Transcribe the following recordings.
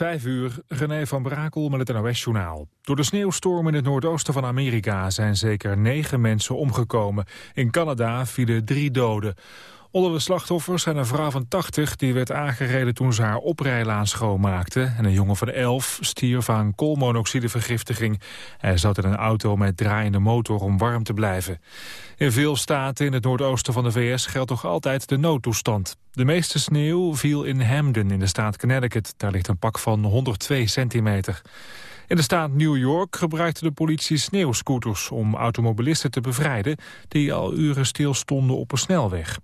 Vijf uur, René van Brakel met het NOS-journaal. Door de sneeuwstorm in het noordoosten van Amerika zijn zeker negen mensen omgekomen. In Canada vielen drie doden. Onder de slachtoffers zijn een vrouw van 80 die werd aangereden toen ze haar oprijlaan schoonmaakte. En een jongen van 11 stierf aan koolmonoxidevergiftiging. Hij zat in een auto met draaiende motor om warm te blijven. In veel staten in het noordoosten van de VS geldt nog altijd de noodtoestand. De meeste sneeuw viel in Hamden in de staat Connecticut. Daar ligt een pak van 102 centimeter. In de staat New York gebruikte de politie sneeuwscooters om automobilisten te bevrijden die al uren stilstonden op een snelweg.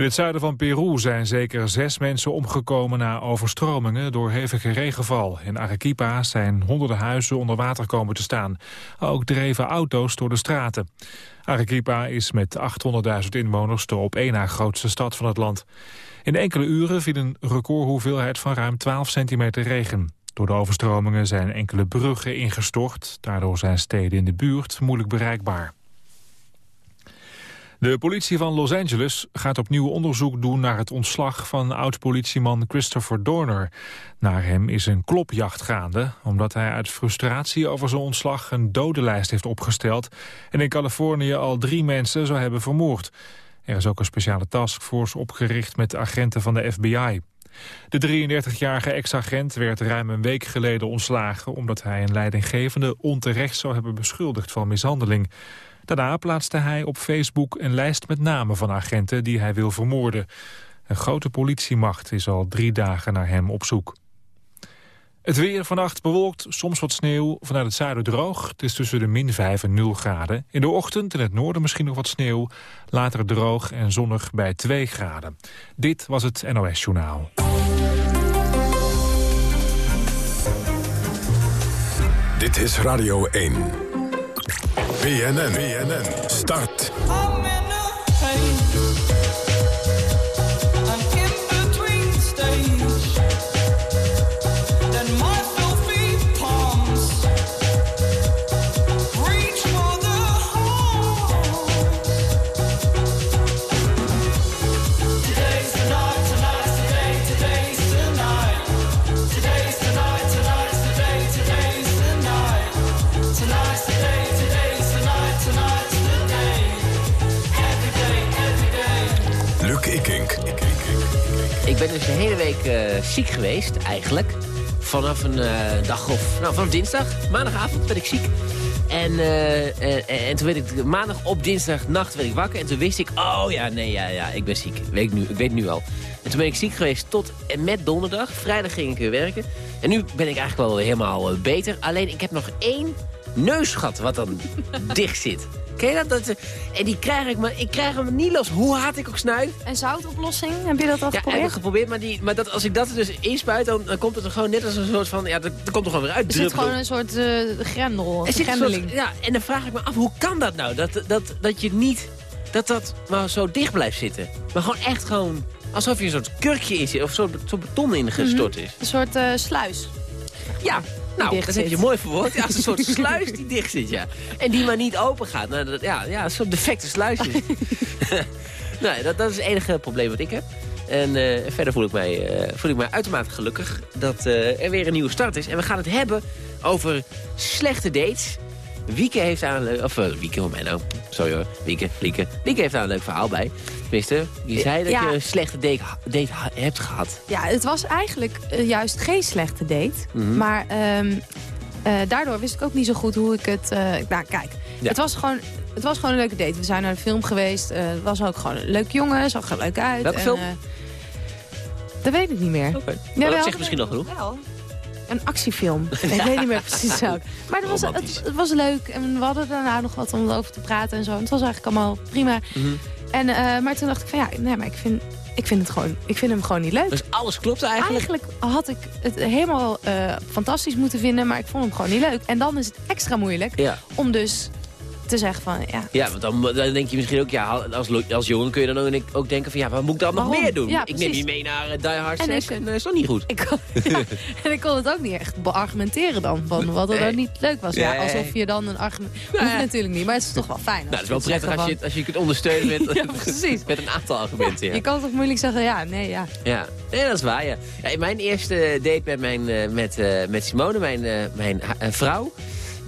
In het zuiden van Peru zijn zeker zes mensen omgekomen na overstromingen door hevige regenval. In Arequipa zijn honderden huizen onder water komen te staan. Ook dreven auto's door de straten. Arequipa is met 800.000 inwoners de op één na grootste stad van het land. In enkele uren viel een recordhoeveelheid van ruim 12 centimeter regen. Door de overstromingen zijn enkele bruggen ingestort. Daardoor zijn steden in de buurt moeilijk bereikbaar. De politie van Los Angeles gaat opnieuw onderzoek doen naar het ontslag van oud-politieman Christopher Dorner. Naar hem is een klopjacht gaande, omdat hij uit frustratie over zijn ontslag een dodenlijst heeft opgesteld en in Californië al drie mensen zou hebben vermoord. Er is ook een speciale taskforce opgericht met agenten van de FBI. De 33-jarige ex-agent werd ruim een week geleden ontslagen... omdat hij een leidinggevende onterecht zou hebben beschuldigd van mishandeling. Daarna plaatste hij op Facebook een lijst met namen van agenten die hij wil vermoorden. Een grote politiemacht is al drie dagen naar hem op zoek. Het weer vannacht bewolkt, soms wat sneeuw, vanuit het zuiden droog. Het is tussen de min 5 en 0 graden. In de ochtend in het noorden misschien nog wat sneeuw. Later droog en zonnig bij 2 graden. Dit was het NOS Journaal. Dit is Radio 1. BNN, BNN, start. Ben dus de hele week uh, ziek geweest, eigenlijk. Vanaf een uh, dag of... Nou, vanaf dinsdag. Maandagavond ben ik ziek. En, uh, en toen werd ik maandag op dinsdagnacht werd ik wakker. En toen wist ik, oh ja, nee, ja, ja, ik ben ziek. Weet ik, nu, ik weet nu al. En toen ben ik ziek geweest tot en met donderdag. Vrijdag ging ik weer werken. En nu ben ik eigenlijk wel helemaal beter. Alleen ik heb nog één neusgat wat dan dicht zit. Ken je dat? en die krijg ik, maar ik krijg hem niet los. Hoe hard ik ook snuif. En zoutoplossing, heb je dat al ja, geprobeerd? Ja, heb geprobeerd. Maar, die, maar dat, als ik dat er dus inspuit, dan, dan komt het er gewoon net als een soort van... Ja, dat, komt er gewoon weer uit. Er zit gewoon een soort uh, grendel, een Ja, en dan vraag ik me af, hoe kan dat nou? Dat, dat, dat je niet... Dat dat maar zo dicht blijft zitten. Maar gewoon echt gewoon... Alsof je een soort kurkje in zit. Of zo'n zo beton ingestort mm is. Een soort uh, sluis. Ja, nou, dat heb je mooi verwoord. Ja, als een soort sluis die dicht zit, ja. En die maar niet open gaat. Nou, dat, ja, ja, een soort defecte sluis is. nou, dat, dat is het enige probleem wat ik heb. En uh, verder voel ik, mij, uh, voel ik mij uitermate gelukkig dat uh, er weer een nieuwe start is. En we gaan het hebben over slechte dates. Wieke heeft aan een Of Wieke, hoe mij nou? Sorry hoor. Wieke, Lieke. Wieke heeft daar een leuk verhaal bij. Tenminste, je zei dat je een slechte date, date, hebt gehad. Ja, het was eigenlijk juist geen slechte date. Mhm. Maar um, daardoor wist ik ook niet zo goed hoe ik het... nou, kijk. Het was gewoon het was gewoon een leuke date. We zijn naar de film geweest. Uh, het was ook gewoon een leuk jongen. Zag er leuk uit. Welke film? Uh, dat weet ik niet meer. Okay. Ja, dat zegt misschien nog genoeg. Wel een actiefilm. ik weet niet meer precies ook. Maar het was, het, het, was leuk. En we hadden daarna nog wat om over te praten en zo. En het was eigenlijk allemaal prima. Mhm. en, uh, maar toen dacht ik van ja, nee, maar ik vind, ik vind, het gewoon, ik vind hem gewoon niet leuk. Dus alles klopt eigenlijk? Eigenlijk had ik het helemaal uh, fantastisch moeten vinden, maar ik vond hem gewoon niet leuk. En dan is het extra moeilijk om dus te zeggen van, ja... Ja, want dan, dan denk je misschien ook, ja, als, als jongen kun je dan ook, ook denken van, ja, wat moet ik dan nog meer doen? Ja, ik neem je mee naar uh, Die Hard En 6 ik- en dat is toch niet goed? Ik kon, ja, en ik kon het ook niet echt beargumenteren dan, van wat er Nee. dan niet leuk was. Ja, Nee. alsof je dan een argument... Nou Hoeft natuurlijk niet, maar het is toch wel fijn. Nou, het is wel prettig als je, als je kunt ondersteunen met, Ja, met een aantal argumenten. Ja. Je kan toch moeilijk zeggen, ja, nee, ja. Ja, nee, dat is waar, ja. mijn eerste date met, mijn, eh, met, eh, met Simone, mijn, eh, mijn eh, vrouw...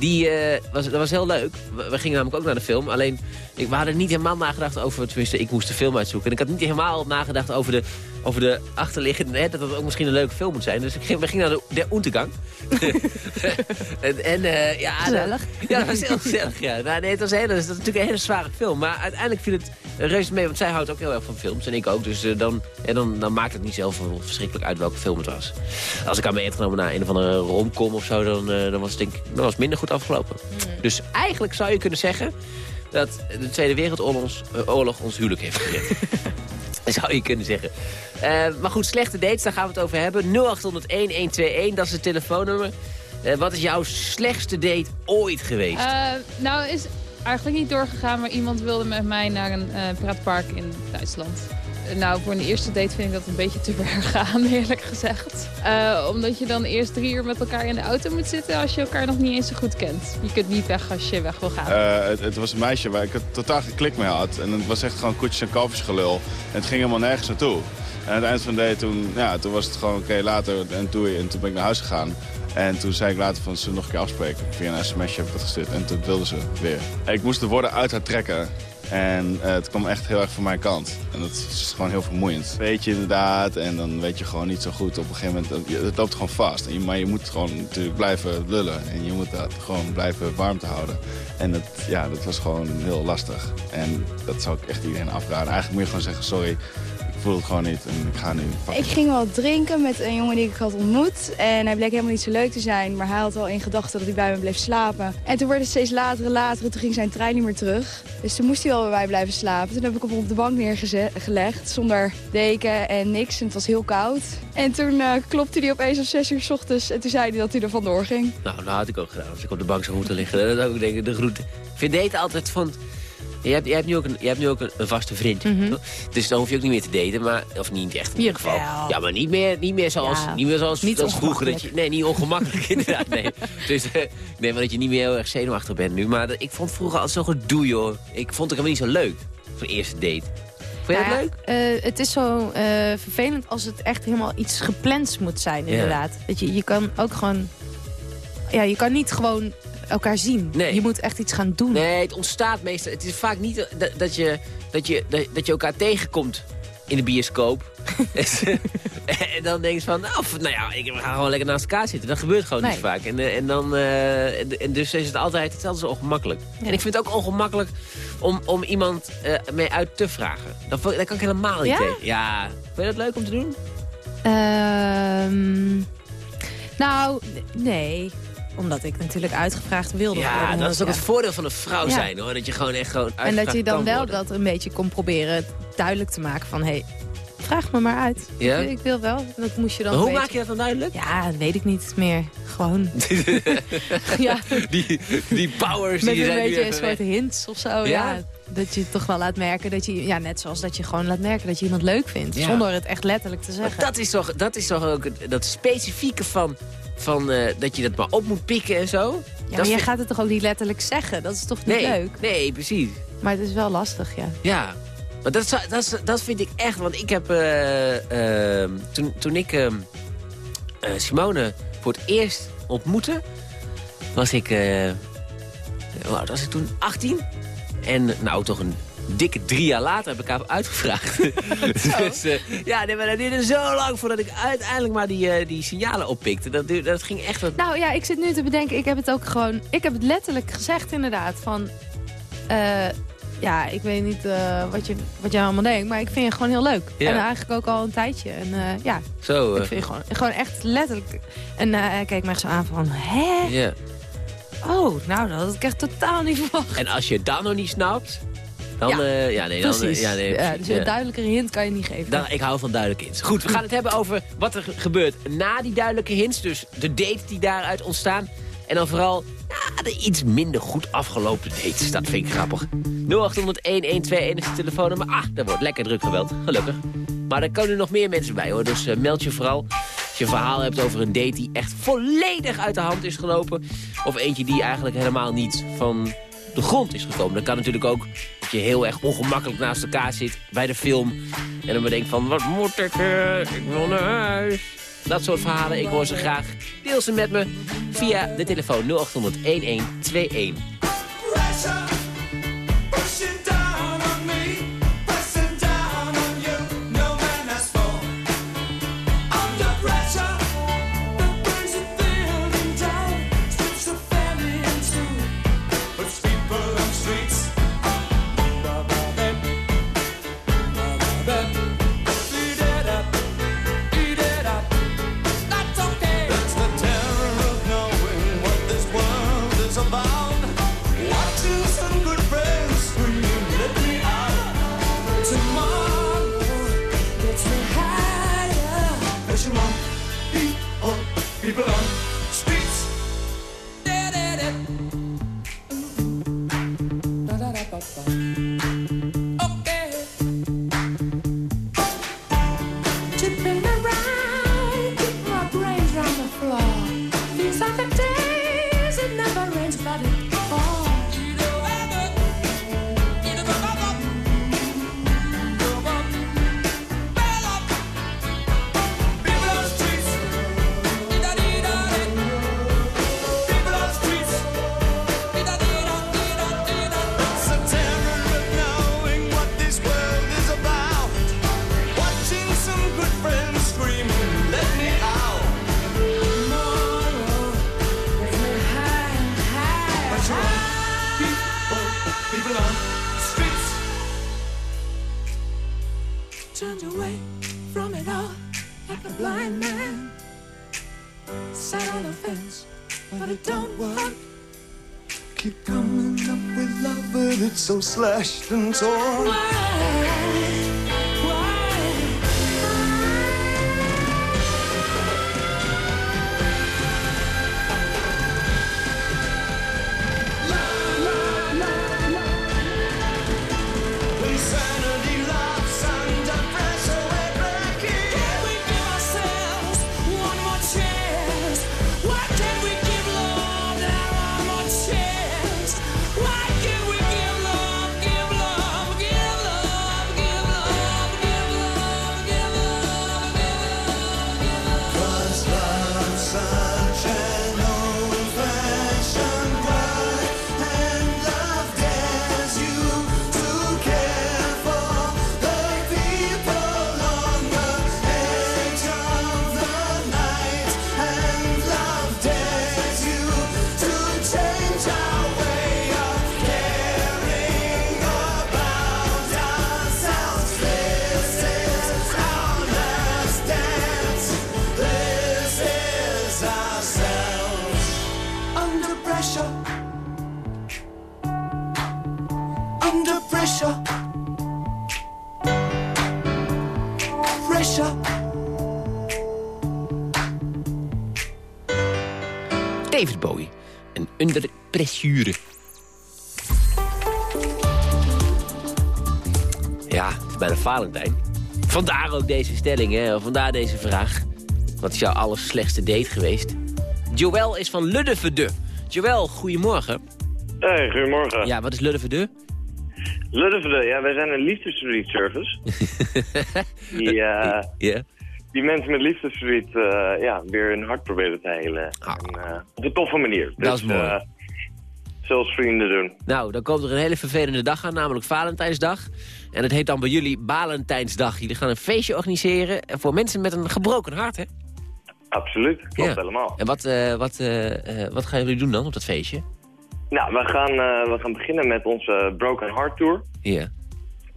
Die, eh, was, dat was heel leuk. We, gingen namelijk ook naar de film. Alleen, ik, we hadden niet helemaal nagedacht over... Tenminste, ik moest de film uitzoeken. En ik had niet helemaal nagedacht over de, over de achterliggende... Hè, dat het ook misschien een leuke film moet zijn. Dus ik ging, we gingen naar de, de Untergang. en, en, eh, ja, Gezellig. dat- ja, dat was heel gezellig, ja. Nou, nee, het was, hele, dat is natuurlijk een hele zware film. Maar uiteindelijk viel het reuze mee, want zij houdt ook heel erg van films. En ik ook. Dus eh, dan, en dan, dan maakt het niet zelf verschrikkelijk uit welke film het was. Als ik aan me genomen naar een of andere romcom of zo, dan, eh, dan was het denk ik dan was minder goed afgelopen. Dus eigenlijk zou je kunnen zeggen dat de Tweede Wereldoorlog ons, oorlog ons huwelijk heeft gered. Zou je kunnen zeggen. Eh, maar goed, slechte dates, daar gaan we het over hebben. 0800-1121, dat is het telefoonnummer. Eh, wat is jouw slechtste date ooit geweest? Eh, nou, is eigenlijk niet doorgegaan, maar iemand wilde met mij naar een pretpark in Duitsland. Nou, voor een eerste date vind ik dat een beetje te ver gaan, eerlijk gezegd. Eh, omdat je dan eerst drie uur met elkaar in de auto moet zitten als je elkaar nog niet eens zo goed kent. Je kunt niet weg als je weg wil gaan. Eh, het, was een meisje waar ik het totaal geen klik mee had. En het was echt gewoon koetjes en kalfjes gelul. En het ging helemaal nergens naartoe. En aan het eind van de day, toen, ja, toen was het gewoon oké, later en doei. En toen ben ik naar huis gegaan. En toen zei ik later van, we nog een keer afspreken? Via een sms'je heb ik dat gestuurd. En toen wilde ze weer. Ik moest de woorden uit haar trekken. En eh, het kwam echt heel erg van mijn kant. En dat is gewoon heel vermoeiend. Weet je inderdaad, en dan weet je gewoon niet zo goed. Op een gegeven moment, het loopt gewoon vast. Maar je moet gewoon natuurlijk blijven lullen. En je moet dat gewoon blijven warm te houden. En dat, ja, dat was gewoon heel lastig. En dat zou ik echt iedereen afraden. Eigenlijk moet je gewoon zeggen, sorry, voel het gewoon niet. En ik ga nu pakken. Ik ging wel drinken met een jongen die ik had ontmoet. En hij bleek helemaal niet zo leuk te zijn. Maar hij had wel in gedachten dat hij bij me bleef slapen. En toen werd het steeds later en later. En toen ging zijn trein niet meer terug. Dus toen moest hij wel bij mij blijven slapen. Toen heb ik hem op de bank neergelegd. Zonder deken en niks. En het was heel koud. En toen eh, klopte hij opeens om 6 uur s ochtends. En toen zei hij dat hij er vandoor ging. Nou, dat had ik ook gedaan. Als ik op de bank zou moeten liggen. Dat zou ik denken, de groet. Ik vind altijd van... Je hebt, je hebt nu ook, een, je hebt nu ook een, een vaste vriend. toch? Dus dan hoef je ook niet meer te daten. Maar, of niet echt in ieder geval. Ja, maar niet meer, niet meer zoals, Ja. niet meer zoals, Niet zoals vroeger. Dat je, nee, niet ongemakkelijk inderdaad. Nee. Dus, eh, nee, maar dat je niet meer heel erg zenuwachtig bent nu. Maar dat- ik vond vroeger altijd zo gedoe, joh. Ik vond het helemaal niet zo leuk. Voor eerste date. Vond Nou het ja, leuk? eh, het is zo eh, vervelend als het echt helemaal iets gepland moet zijn, Ja. inderdaad. Dat je, je kan ook gewoon... Ja, je kan niet gewoon elkaar zien. Nee. Je moet echt iets gaan doen. Nee, het ontstaat meestal. Het is vaak niet dat, dat, je, dat, je, dat, je elkaar tegenkomt in de bioscoop. en dan denk je van, nou, nou ja, ik, gaan gewoon lekker naast elkaar zitten. Dat gebeurt gewoon niet vaak. En, eh, en, dan, eh, en, dus is het altijd hetzelfde zo ongemakkelijk. Ja. En ik vind het ook ongemakkelijk om, om iemand eh, mee uit te vragen. Dat, dat kan ik helemaal niet Ja? tegen. Ja, vind je dat leuk om te doen? Ehm, nou, nee. Omdat ik natuurlijk uitgevraagd wilde Ja, worden. dat is ook Ja. het voordeel van een vrouw Ja. zijn, hoor. Dat je gewoon echt gewoon En dat je dan wel worden. dat een beetje kon proberen duidelijk te maken van... hey, vraag me maar uit. Ja? Ik, wil wel. Dat moest je dan Maar hoe een maak je dat dan duidelijk? Ja, dat weet ik niet meer. Gewoon. ja, die, die powers met die een zijn nu beetje een soort hints of zo. Ja? Ja? Dat je toch wel laat merken dat je... Ja, net zoals dat je gewoon laat merken dat je iemand leuk vindt. Ja. Zonder het echt letterlijk te Maar zeggen. dat is toch, dat is toch ook dat specifieke van, van eh, dat je dat maar op moet pikken en zo? ja, maar vind- gaat het toch ook niet letterlijk zeggen? Dat is toch niet nee, leuk? Nee, precies. Maar het is wel lastig, ja. Ja. Maar dat, dat, dat vind ik echt, want ik heb... eh, ehm, toen, toen ik ehm, eh, Simone voor het eerst ontmoette, was ik... eh oud was ik toen? 18? En nou, toch een dikke drie jaar later heb ik haar uitgevraagd. dus, eh, ja, nee, maar dat duurde zo lang voordat ik uiteindelijk maar die, eh, die signalen oppikte. Dat, duurde- dat ging echt wat... Nou ja, ik zit nu te bedenken. Ik heb het ook gewoon... Ik heb het letterlijk gezegd inderdaad. Van... eh, ja, ik weet niet wat, je, wat jij allemaal denkt. Maar ik vind je gewoon heel leuk. Ja. En eigenlijk ook al een tijdje. En eh, ja, Zo, ik vind je gewoon, gewoon echt letterlijk... En hij keek me echt zo aan van... Hè? ja. Oh, nou, dat had ik echt totaal niet verwacht. En als je dat nog niet snapt, dan... Ja, Ja, ja nee, dan... eh, Precies. Ja, nee, Ja, dus een duidelijkere hint kan je niet geven. Dan, ik hou van duidelijke hints. Goed, we gaan het hebben over wat er ge- gebeurt na die duidelijke hints. Dus de dates die daaruit ontstaan. En dan vooral ja, de iets minder goed afgelopen dates. Dat vind ik grappig. 0800-1121 is de telefoonnummer. Ah, daar wordt lekker druk geweld, gelukkig. Maar er komen nog meer mensen bij hoor, dus uh, meld je vooral. Als je een verhaal hebt over een date die echt volledig uit de hand is gelopen. Of eentje die eigenlijk helemaal niet van de grond is gekomen. Dan kan natuurlijk ook dat je heel erg ongemakkelijk naast elkaar zit bij de film. En dan bedenkt van, wat moet ik, uh, ik wil naar huis. Dat soort verhalen, ik hoor ze graag. Deel ze met me via de telefoon 0800 1121. like that. Slashed and torn. David Bowie. En Under Pressure. Ja, het is bijna Valentijn. Vandaar ook deze stelling, hè? vandaar deze vraag. Wat is jouw allerslechtste date geweest? Joël is van Luddeverde. Joël, goedemorgen. Hey, goedemorgen. Ja, wat is Luddeverde? Luddeverde, ja, wij zijn een liefdesverdriet-service. die, uh, Ja. die mensen met liefdesverdriet uh, ja, weer hun hart proberen te helen. Ah. En, uh, op een toffe manier. Dat is mooi. Zoals vrienden doen. Nou, dan komt er een hele vervelende dag aan, namelijk Valentijnsdag. En het heet dan bij jullie Valentijnsdag. Jullie gaan een feestje organiseren voor mensen met een gebroken hart, hè? Absoluut, klopt Ja. helemaal. En wat, eh, wat, eh, eh, wat gaan jullie doen dan op dat feestje? Nou, we gaan, eh, we gaan beginnen met onze Broken Heart Tour. Ja.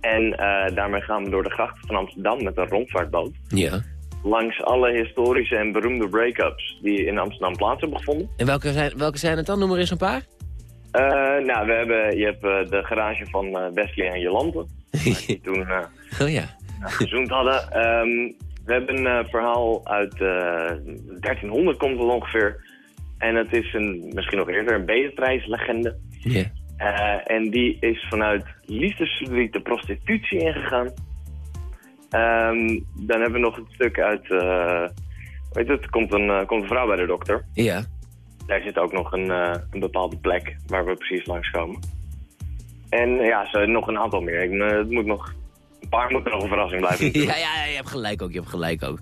En eh, daarmee gaan we door de grachten van Amsterdam met een rondvaartboot. Ja. Langs alle historische en beroemde break-ups die in Amsterdam plaats hebben gevonden. En welke zijn, welke zijn het dan? Noem er eens een paar. Eh, nou, we hebben, je hebt de garage van eh, Wesley en Jolante. Die toen Oh ja. gezoend hadden. Ehm, we hebben een verhaal uit eh, 1300 komt het ongeveer. En het is een, misschien nog eerder een Beatrice-legende. Ja. Eh, en die is vanuit liefdesverdriet de prostitutie ingegaan. Ehm, dan hebben we nog een stuk uit... eh, weet je, het komt een, eh, komt een vrouw bij de dokter. Ja. Daar zit ook nog een, een bepaalde plek waar we precies langskomen. En ja, zo, nog een aantal meer. Ik, het moet nog, paar moeten nog een verrassing blijven. ja, ja, je hebt gelijk ook, je hebt gelijk ook.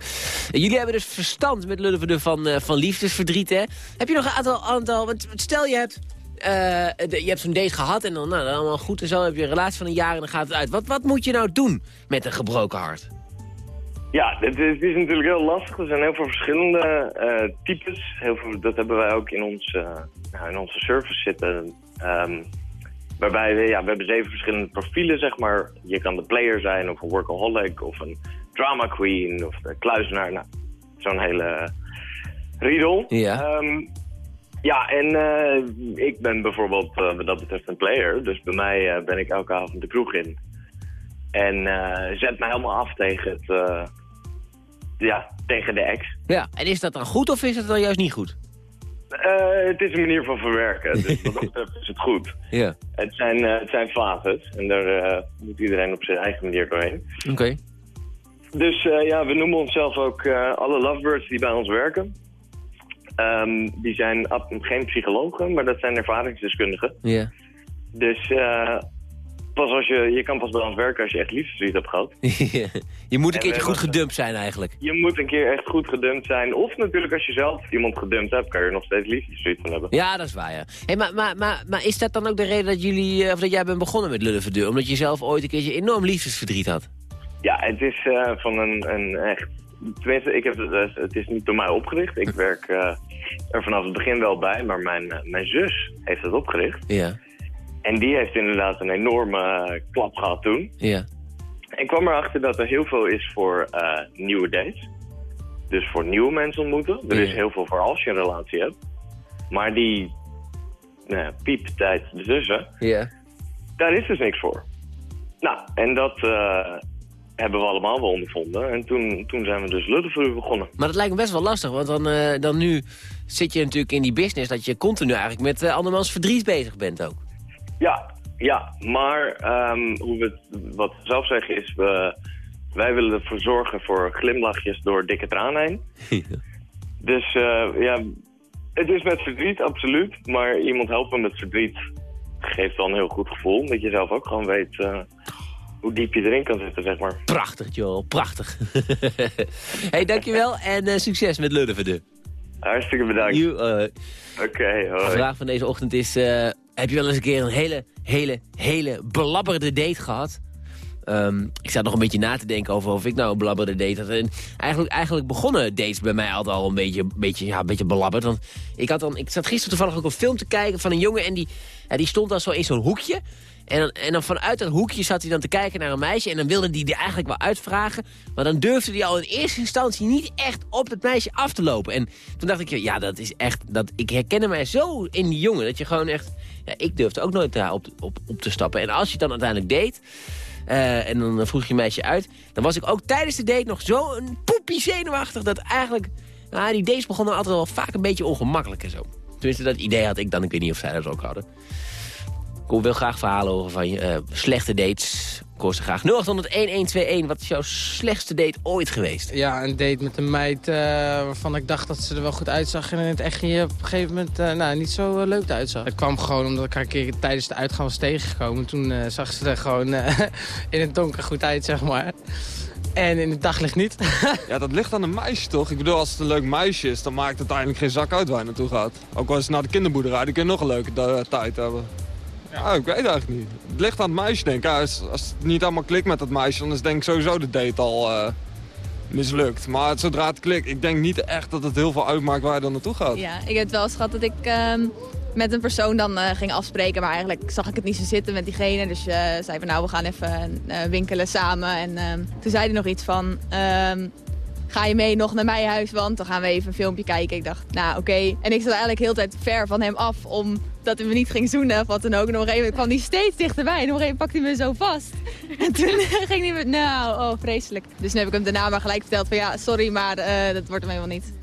Jullie hebben dus verstand met Lulleverde van, eh, van liefdesverdriet, hè? Heb je nog een aantal, aantal want stel je hebt, eh, de- je hebt zo'n date gehad en dan, nou, dan allemaal goed en zo, heb je een relatie van een jaar en dan gaat het uit. Wat, wat moet je nou doen met een gebroken hart? Ja, het is, het is natuurlijk heel lastig. Er zijn heel veel verschillende eh, types. Heel veel, dat hebben wij ook in, ons, nou, in onze service zitten. Ehm, waarbij we, ja, we hebben zeven verschillende profielen, zeg maar. Je kan de player zijn, of een workaholic, of een drama queen, of de kluizenaar. Nou, zo'n hele riedel. Ja. Ehm, ja, en eh, ik ben bijvoorbeeld eh, wat dat betreft een player. Dus bij mij eh, ben ik elke avond de kroeg in. En zet mij helemaal af tegen het... ja, tegen de ex. Ja, en is dat dan goed of is het dan juist niet goed? Eh, het is een manier van verwerken, dus wat dat betreft is het goed. Ja. Het zijn, eh, het zijn fases en daar eh, moet iedereen op zijn eigen manier doorheen. Oké. Dus ja, we noemen onszelf ook alle lovebirds die bij ons werken. Ehm, die zijn geen psychologen, maar dat zijn ervaringsdeskundigen. Ja. Dus pas als je, je kan pas bij ons werken als je echt liefdesverdriet hebt gehad. je moet een En keertje we goed gedumpt zijn eigenlijk. Je moet een keer echt goed gedumpt zijn. Of natuurlijk als je zelf iemand gedumpt hebt, kan je er nog steeds liefdesverdriet van hebben. Ja, dat is waar, ja. Hey, maar, maar, maar, maar is dat dan ook de reden dat jullie, eh, of dat jij bent begonnen met Lulleverdeur? Omdat je zelf ooit een keertje enorm liefdesverdriet had? Ja, het is eh, van een, een echt... Tenminste, ik heb, het, eh, het is niet door mij opgericht. Ik werk eh, er vanaf het begin wel bij, maar mijn, eh, mijn zus heeft het opgericht. Ja, En die heeft inderdaad een enorme eh, klap gehad toen. ja. Ik kwam erachter dat er heel veel is voor eh, nieuwe dates. Dus voor nieuwe mensen ontmoeten. Er is heel veel voor als je een relatie hebt. Maar die nou, pieptijd ertussen, Ja. daar is dus niks voor. Nou, en dat eh, hebben we allemaal wel ondervonden. En toen, toen zijn we dus Luttevoer begonnen. Maar dat lijkt me best wel lastig, want dan, dan nu zit je natuurlijk in die business... dat je continu eigenlijk met andermans verdriet bezig bent ook. Ja. Maar ehm, hoe we het wat we zelf zeggen is... We, wij willen ervoor zorgen voor glimlachjes door dikke tranen heen. Dus eh, ja, het is met verdriet, absoluut. Maar iemand helpen met verdriet geeft wel een heel goed gevoel. Dat je zelf ook gewoon weet eh, hoe diep je erin kan zitten, zeg maar. Prachtig, Joel, prachtig. hey, dankjewel en eh, succes met Lulleverdeur. Hartstikke bedankt. Oké, De hoi. vraag van deze ochtend is... heb je wel eens een keer een hele, hele, hele belabberde date gehad? Ehm, ik zat nog een beetje na te denken over of ik nou een belabberde date had. En eigenlijk, eigenlijk begonnen dates bij mij altijd al een beetje, beetje, ja, een beetje belabberd. Want ik, had dan, ik zat gisteren toevallig ook een film te kijken van een jongen... en die, ja, die stond dan zo in zo'n hoekje... En dan, en dan vanuit dat hoekje zat hij dan te kijken naar een meisje... en dan wilde hij die eigenlijk wel uitvragen... maar dan durfde hij al in eerste instantie niet echt op het meisje af te lopen. En toen dacht ik, ja, dat is echt... Dat, ik herkende mij zo in die jongen, dat je gewoon echt... Ja, ik durfde ook nooit daar op, op, te stappen. En als je het dan uiteindelijk deed... eh, en dan vroeg je meisje uit... dan was ik ook tijdens de date nog zo een poepie zenuwachtig... dat eigenlijk... Nou, die dates begonnen altijd wel vaak een beetje ongemakkelijk en zo. Tenminste, dat idee had ik dan. Ik weet niet of zij dat ook hadden. Ik wil graag verhalen horen van je eh, slechte dates. Ik hoor ze graag. 0800-1121. Wat is jouw slechtste date ooit geweest? Ja, een date met een meid eh, waarvan ik dacht dat ze er wel goed uitzag... en in het echt op een gegeven moment eh, nou, niet zo leuk uitzag. Het kwam gewoon omdat ik haar een keer tijdens de uitgang was tegengekomen. Toen zag ze er gewoon eh, in het donker goed uit, zeg maar. En in het daglicht niet. Ja, dat ligt aan een meisje toch? Ik bedoel, als het een leuk meisje is, dan maakt het eigenlijk geen zak uit waar je naartoe gaat. Ook al is het naar de kinderboerderij, die kun je nog een leuke tijd hebben. Ja, ik weet eigenlijk niet. Het ligt aan het meisje, denk ik. Als, als het niet allemaal klikt met dat meisje, dan is denk ik sowieso de date al eh, mislukt. Maar zodra het klikt, ik denk niet echt dat het heel veel uitmaakt waar je dan naartoe gaat. Ja, ik heb wel eens gehad dat ik ehm, met een persoon dan eh, ging afspreken. Maar eigenlijk zag ik het niet zo zitten met diegene. Dus eh zei van nou, we gaan even winkelen samen. En ehm, toen zei hij nog iets van... ehm, Ga je mee nog naar mijn huis, want dan gaan we even een filmpje kijken. Ik dacht, nou oké. En ik zat eigenlijk heel de tijd ver van hem af, omdat hij me niet ging zoenen of wat dan ook. En op een gegeven kwam hij steeds dichterbij. En op een gegeven pakte hij me zo vast. En toen ging hij met, nou, oh vreselijk. Dus toen heb ik hem daarna maar gelijk verteld van ja, sorry, maar eh, dat wordt hem helemaal niet.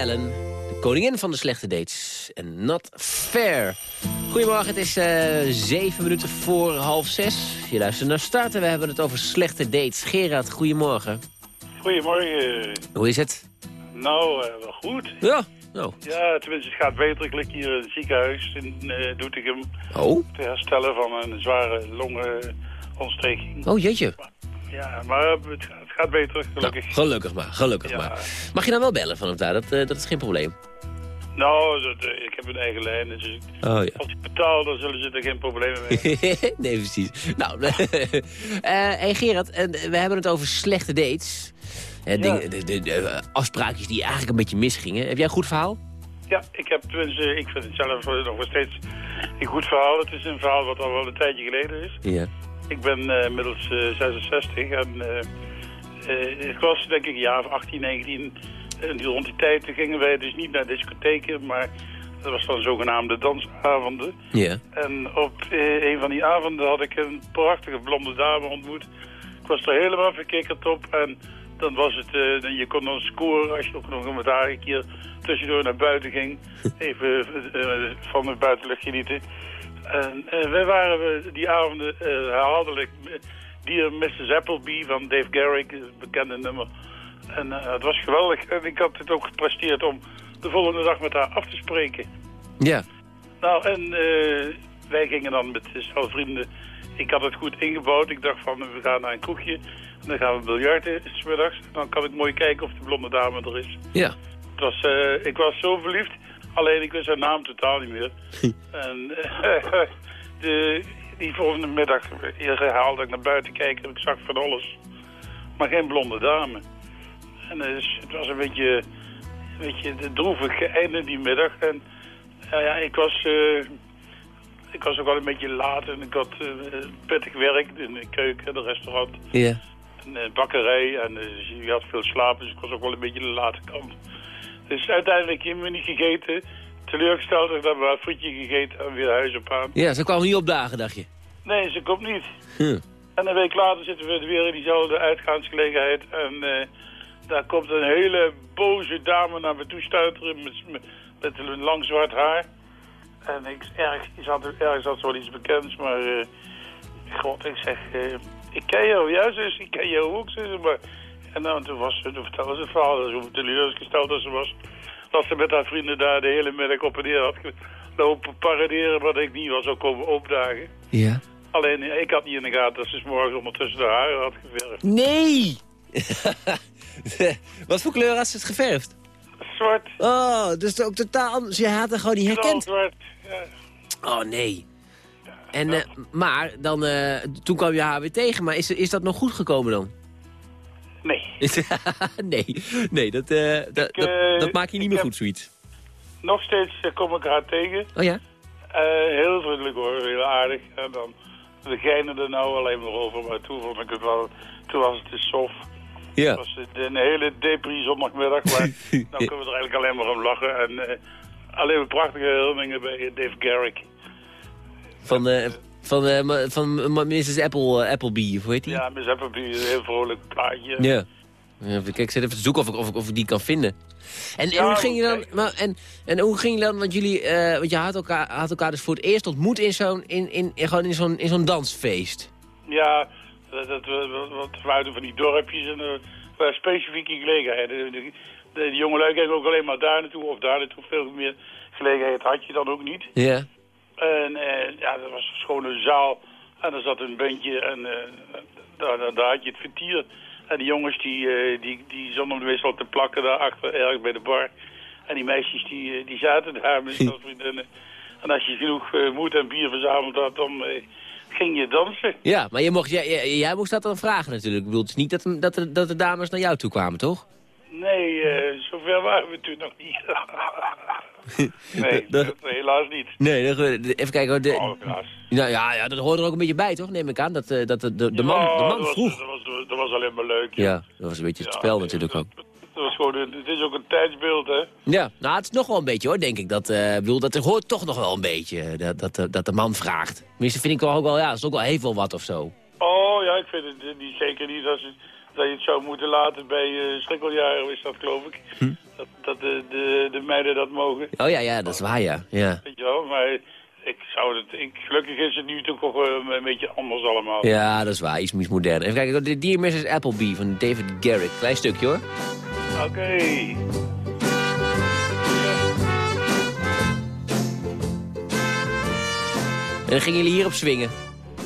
Allen, de koningin van de slechte dates. En not fair. Goedemorgen, het is eh, zeven minuten voor half zes. Je luistert naar Start en we hebben het over slechte dates. Gerard, goedemorgen. Goedemorgen. Hoe is het? Nou, eh, wel goed. Ja. Oh. Ja, tenminste, het gaat beter. Ik lig hier in het ziekenhuis in uh, Doetinchem. Oh? Te herstellen van een zware longontsteking. Oh, jeetje. Ja, maar het gaat, het gaat beter, gelukkig. Nou, gelukkig maar, gelukkig Ja. maar. Mag je nou wel bellen vanaf daar? Dat, eh, dat is geen probleem. Nou, dat, eh, ik heb een eigen lijn, dus ik- Oh ja. als ik betaal, dan zullen ze er geen problemen mee hebben. nee, precies. Nou, eh hey Gerard, we hebben het over slechte dates. De, de, de, afspraakjes die eigenlijk een beetje misgingen. Heb jij een goed verhaal? Ja, ik heb tenminste, ik vind het zelf nog wel steeds een goed verhaal. Het is een verhaal wat al wel een tijdje geleden is. Ja. Ik ben eh, inmiddels eh, 66 en ik was denk ik een jaar of 18, 19. En die- rond die tijd gingen wij dus niet naar discotheken, maar dat was dan zogenaamde dansavonden. Ja. En op eh, een van die avonden had ik een prachtige blonde dame ontmoet. Ik was er helemaal verkikkerd op en dan was het, eh, je kon dan scoren als je ook nog met haar een keer tussendoor naar buiten ging. Even eh, van de buitenlucht genieten. En eh, wij waren eh, die avonden eh, herhaaldelijk eh, Dear Mrs. Appleby van Dave Garrick, een bekende nummer. En eh, het was geweldig. En ik had het ook gepresteerd om de volgende dag met haar af te spreken. Ja. Nou, en eh, wij gingen dan met stel vrienden. Ik had het goed ingebouwd. Ik dacht van, we gaan naar een kroegje. En dan gaan we biljarten, s middags. Dan kan ik mooi kijken of de blonde dame er is. Ja. Het was, eh, ik was zo verliefd Alleen ik wist haar naam totaal niet meer. en eh, de, die volgende middag herhaalde ik naar buiten kijken en ik zag van alles. Maar geen blonde dame. En dus het was een beetje, een beetje de droevig einde die middag. En ja, ja, ik was... eh, ik was ook wel een beetje laat en ik had eh, pittig werk in de keuken, het restaurant. Ja. Een eh, bakkerij en je had veel slapen, dus ik was ook wel een beetje de late kant. Dus uiteindelijk hebben we niet gegeten. Teleurgesteld, ik heb maar een frietje gegeten en weer huis op aan. Ja, ze kwam niet opdagen, dacht je. Nee, ze komt niet. Hm. En een week later zitten we weer in diezelfde uitgaansgelegenheid. En eh, daar komt een hele boze dame naar me toe stuiteren met, met, een lang zwart haar. En ik, erg, is had, ergens had ze wel iets bekends, maar eh, god, ik zeg, eh, ik ken jou, ja zus, ik ken jou ook, zus. Maar, en dan, toen, was, toen vertelde ze het verhaal, dat hoe teleurgesteld als ze was. Dat ze met haar vrienden daar de hele middag op en neer had lopen paraderen, wat ik niet was zou komen opdagen. Ja. Alleen, eh, ik had niet in de gaten dat ze 's morgens ondertussen de haren had geverfd. Nee! Wat voor kleur had ze het geverfd? Zwart. Oh, dus ook totaal anders. Je had haar gewoon niet herkend. Zwart, ja. Oh, nee. En, eh, maar dan, eh, toen kwam je haar weer tegen. Maar is, is dat nog goed gekomen dan? Nee. nee, nee dat, eh, dat, dat, eh, dat maak je niet meer goed, zoiets. Nog steeds eh, kom ik haar tegen. Oh ja? Heel vriendelijk hoor, heel aardig. En dan, we er nou alleen maar over, maar toen vond ik het wel, toen was het te soft. Ja. Het was een hele depri zondagmiddag, maar dan kunnen we er eigenlijk alleen maar om lachen. En alleen maar prachtige herinneringen bij Dave Garrick. Van, eh van, eh, ma- van Mrs. Apple, eh, Applebee, of hoe heet die? Ja, Miss Appleby, een heel vrolijk plaatje. Ja. Even, kijk, ik zit even te zoeken of ik, of, ik, of ik die kan vinden. En, hoe ging je dan, maar, en, en hoe ging je dan, want jullie, eh, want je had elkaar, had elkaar dus voor het eerst ontmoet in zo'n, in, in, in, gewoon in zo'n, in zo'n dansfeest. Ja, dat, dat, we- wat van die dorpjes en eh, specifieke gelegenheden. De, de, de jongelui gingen ook alleen maar daar naartoe of daar naartoe. Veel meer gelegenheid had je dan ook niet. Ja. En eh, ja, dat was gewoon een zaal. En er zat een bandje en eh, daar, daar, daar had je het vertier. En die jongens die, eh, die, die zonden meestal te plakken daar achter, ergens bij de bar. En die meisjes die, die zaten daar met vriendinnen. En als je genoeg moed en bier verzameld had, dan ging je dansen. Ja, maar je mocht, jij, jij, jij moest dat dan vragen natuurlijk. Ik bedoel, het is niet dat, de- dat, de, dat de dames naar jou toe kwamen, toch? Nee, zover waren we toen nog niet. nee, Dat- dat- helaas niet. Nee, dat- even kijken. De, Oh, nou, ja, ja, dat hoort er ook een beetje bij, toch? Neem ik aan. Dat, eh, dat de, de, man, Ja, de man dat was- vroeg. Dat was, dat was alleen maar leuk. Ja, dat was een beetje het spel natuurlijk ook. Dat was gewoon, het is ook een tijdsbeeld, hè. Ja, nou, het is nog wel een beetje hoor, denk ik. Dat, ik bedoel, dat er hoort toch nog wel een beetje, eh, dat, dat, dat de man vraagt. Tenminste, vind ik wel ook wel, ja, dat is ook wel heeft wel wat of zo. Oh ja, ik vind het niet, zeker niet als het, dat je het zou moeten laten bij uh, schrikkeljaren, is dat geloof ik. Hm. Dat, dat de, de, de meiden dat mogen. Oh ja, ja, dat is waar, ja. ja. Weet je wel, maar ik zou het, ik, gelukkig is het nu toch wel een, een beetje anders allemaal. Ja, dat is waar, iets, iets moderner. Even kijken, de Dear Mrs. Appleby van David Garrick. Klein stukje hoor. Oké. En dan gingen jullie hierop swingen.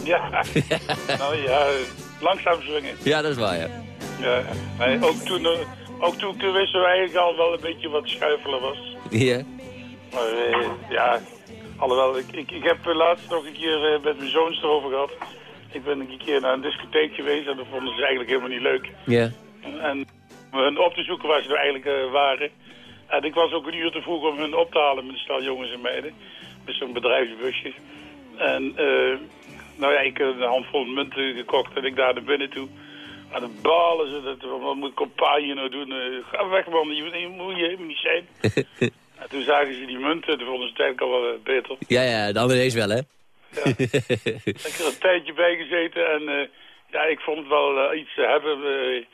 Ja, nou ja, langzaam zwingen. Ja, dat is waar, ja. Ja, ook toen, eh, ook toen wisten we eigenlijk al wel een beetje wat schuifelen was. Ja. Maar eh, ja, alhoewel, ik, ik, ik heb laatst nog een keer eh, met mijn zoons erover gehad. Ik ben een keer naar een discotheek geweest en dat vonden ze eigenlijk helemaal niet leuk. Ja. En om hun op te zoeken waar ze nou eigenlijk eh, waren. En ik was ook een uur te vroeg om hun op te halen met een stel jongens en meiden. Met zo'n bedrijfsbusje. En nou ja, ik heb een handvol munten gekocht en ik daar naar binnen toe. En dan balen ze, dat, wat moet compagnie nou doen? Eh, ga weg man, je, moet je helemaal niet zijn. en toen zagen ze die munten, toen vonden ze het eigenlijk al wel eh, beter. Ja, ja, dan ineens wel, hè? Ik heb er een tijdje bij gezeten en eh, ja, ik vond het wel iets te hebben. eh,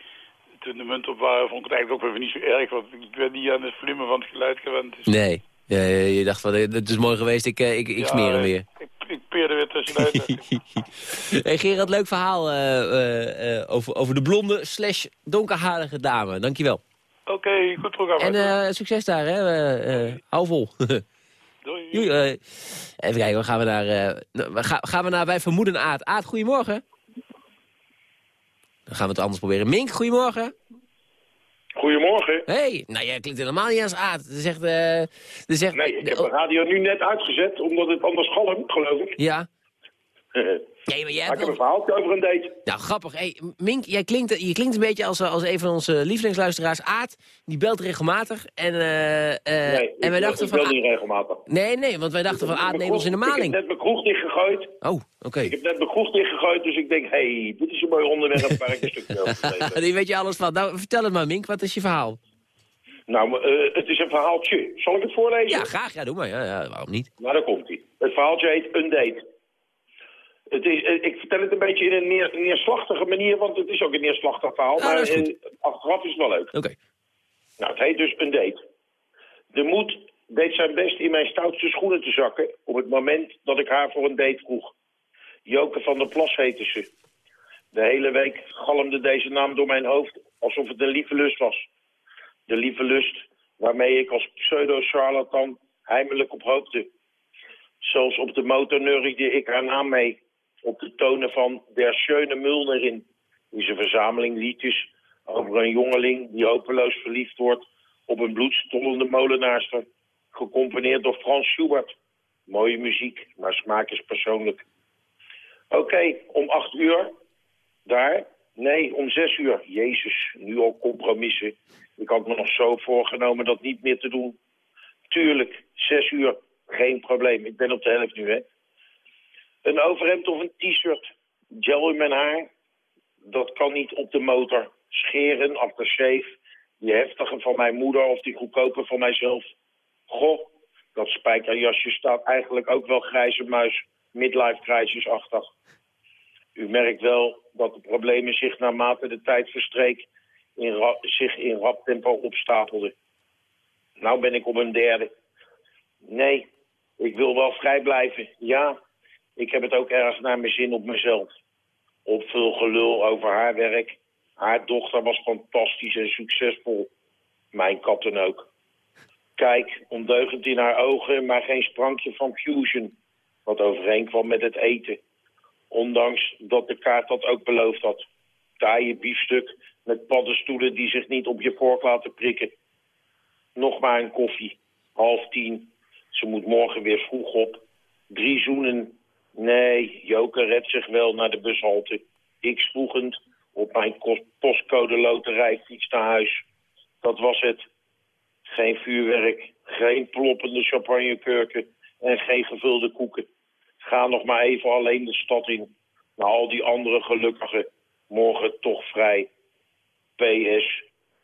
toen de munten op waren, vond ik het eigenlijk ook weer niet zo erg, want ik ben niet aan het volume van het geluid gewend. Dus nee. Ja, je dacht van, eh, het is mooi geweest, ik, eh, ik, ik Ja, smeer hem weer. Ik, ik peer er weer tussenuit. Hey Gerard, leuk verhaal eh, over, over de blonde slash donkerharige dame. Dankjewel. Oké, goed programma. En succes daar, hè. Hou vol. Doei. Doei, even kijken, dan gaan we naar, nou, gaan, we naar bij vermoeden Aad. Aad, goedemorgen. Dan gaan we het anders proberen. Mink, goedemorgen. Goedemorgen. Hey, nou jij klinkt helemaal niet als Aad. Er zegt, eh, er zegt, Nee, ik heb de radio nu net uitgezet, omdat het anders galmt, geloof ik. Ja. Nee, maar jij ik heb een verhaaltje over een date. Nou, grappig. Hey, Mink, jij klinkt, je klinkt een beetje als, als een van onze lievelingsluisteraars. Aad, die belt regelmatig. En, eh, nee, en wij ik, dachten ik van... bel Aad- niet regelmatig. Nee, nee, want wij dachten van Aad, neem ons in de Ik heb maling. net mijn kroeg dichtgegooid. Oh, oké. Ik heb net mijn kroeg dichtgegooid, dus ik denk, hé, hey, dit is een mooi onderwerp waar ik een stukje over. Die weet je alles van. Nou, vertel het maar, Mink. Wat is je verhaal? Nou, eh, het is een verhaaltje. Zal ik het voorlezen? Ja, graag. Ja, doe maar. Ja, ja, waarom niet? Nou, daar komt hij. Het verhaaltje heet Een Date. Het is, eh, ik vertel het een beetje in een neer, neerslachtige manier, want het is ook een neerslachtig verhaal. Ja, maar is achteraf is het wel leuk. Oké. Nou, het heet dus Een Date. De moed deed zijn best in mijn stoutste schoenen te zakken... op het moment dat ik haar voor een date vroeg. Joke van der Plas heette ze. De hele week galmde deze naam door mijn hoofd alsof het een lieve lust was. De lieve lust waarmee ik als pseudo-charlatan heimelijk op hoopte. Zelfs op de motor neurigde ik haar naam mee. Op de tonen van Der Schöne Mulnerin. Die zijn verzameling liedjes over een jongeling die hopeloos verliefd wordt op een bloedstollende molenaarster. Gecomponeerd door Frans Schubert. Mooie muziek, maar smaak is persoonlijk. Oké, om acht uur. Daar? Nee, om zes uur. Jezus, nu al compromissen. Ik had me nog zo voorgenomen dat niet meer te doen. Tuurlijk, zes uur. Geen probleem. Ik ben op de helft nu, hè. Een overhemd of een t-shirt. Gel in mijn haar. Dat kan niet op de motor. Scheren, aftershave. Die heftige van mijn moeder of die goedkope van mijzelf. Goh, dat spijkerjasje staat eigenlijk ook wel grijze muis. Midlife crisis-achtig. U merkt wel dat de problemen zich naarmate de tijd verstreek... In zich in rap tempo opstapelden. Nou ben ik op een derde. Nee, ik wil wel vrij blijven. Ja, ik heb het ook erg naar mijn zin op mezelf. Op veel gelul over haar werk. Haar dochter was fantastisch en succesvol. Mijn katten ook. Kijk, ondeugend in haar ogen, maar geen sprankje van fusion. Wat overeenkwam met het eten. Ondanks dat de kaart dat ook beloofd had. Taaie biefstuk met paddenstoelen die zich niet op je vork laten prikken. Nog maar een koffie. Half tien. Ze moet morgen weer vroeg op. Drie zoenen. Nee, Joke redt zich wel naar de bushalte. Ik spoegend op mijn postcode loterijfiets naar huis. Dat was het. Geen vuurwerk, geen ploppende champagnekurken en geen gevulde koeken. Ga nog maar even alleen de stad in. Naar al die andere gelukkigen. Morgen toch vrij. PS.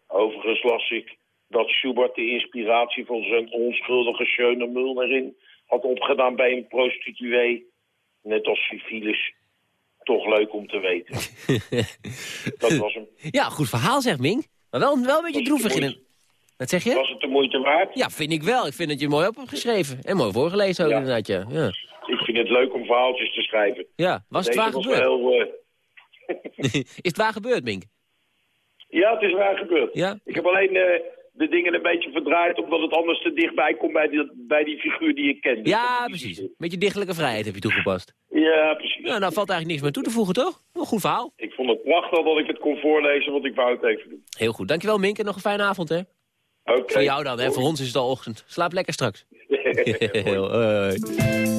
Overigens las ik dat Schubert de inspiratie van zijn onschuldige Schöne Mulnerin had opgedaan bij een prostituee. Net als Syphilis. Toch leuk om te weten. Dat was hem. Ja, goed verhaal zegt Mink. Maar wel, wel een beetje droevig in een... Wat zeg je? Was het de moeite waard? Ja, vind ik wel. Ik vind dat je mooi op hebt geschreven. En mooi voorgelezen ook Ja. inderdaad, ja. ja. Ik vind het leuk om verhaaltjes te schrijven. Ja, was het waar was gebeurd? heel, eh, Is het waar gebeurd, Mink? Ja, het is waar gebeurd. Ja? Ik heb alleen eh, de dingen een beetje verdraaid... omdat het anders te dichtbij komt bij die, bij die figuur die ik ken. Ja, precies. Beetje dichtelijke vrijheid heb je toegepast. Ja, precies. Nou, nou valt eigenlijk niks meer toe te voegen, toch? Een goed verhaal. Ik vond het prachtig dat ik het kon voorlezen, want ik wou het even doen. Heel goed. Dankjewel, Mink. En nog een fijne avond, hè? Oké. Voor jou dan, hè? Voor ons is het al ochtend. Slaap lekker straks. Dear,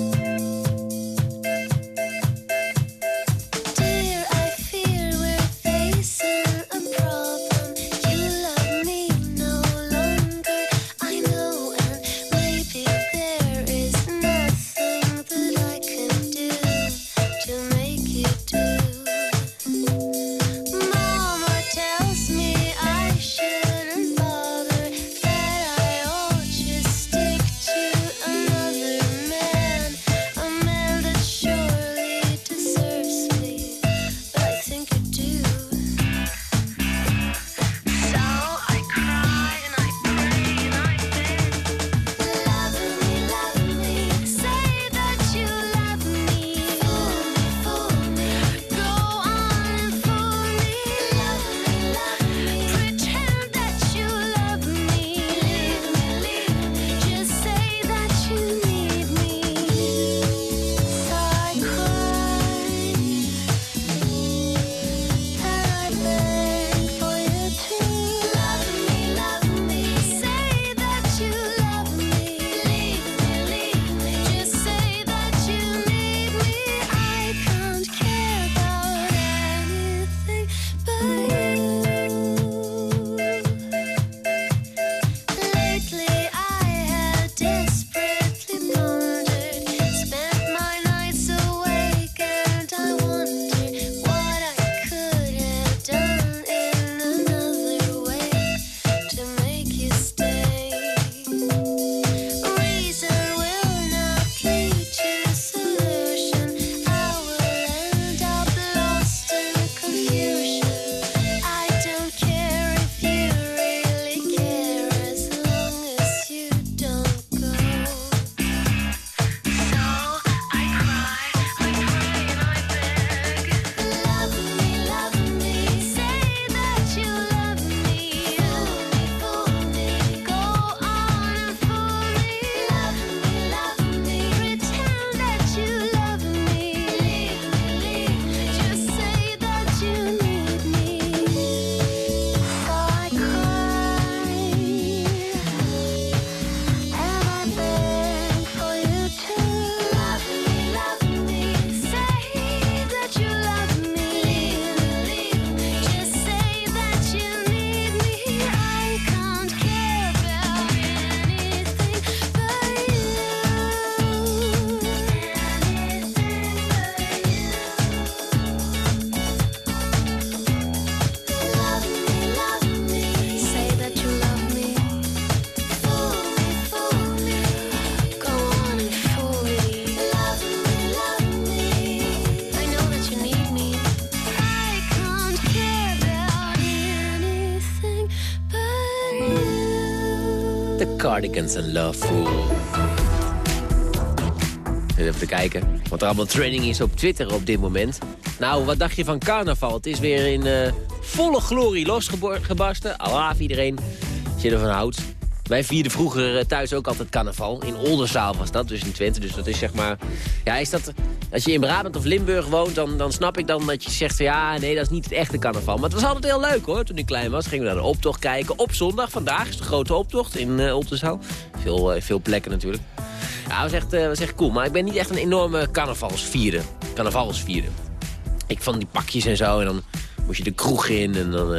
Cardigans en Love Fool. Even kijken wat er allemaal trending is op Twitter op dit moment. Nou, wat dacht je van carnaval? Het is weer in eh, volle glorie losgebarsten. Alaaf iedereen, als je ervan houdt. Wij vierden vroeger eh, thuis ook altijd carnaval. In Oldenzaal was dat, dus in Twente. Dus dat is zeg maar... Ja, is dat... Als je in Brabant of Limburg woont, dan, dan snap ik dan dat je zegt van... Ja, nee, dat is niet het echte carnaval. Maar het was altijd heel leuk hoor, toen ik klein was. Gingen we naar de optocht kijken. Op zondag, vandaag is de grote optocht in uh. Veel, eh, veel plekken natuurlijk. Ja, was echt, eh, was echt cool. Maar ik ben niet echt een enorme carnavalsvierder. Carnavalsvierder. Ik van die pakjes en zo. En dan moest je de kroeg in en dan...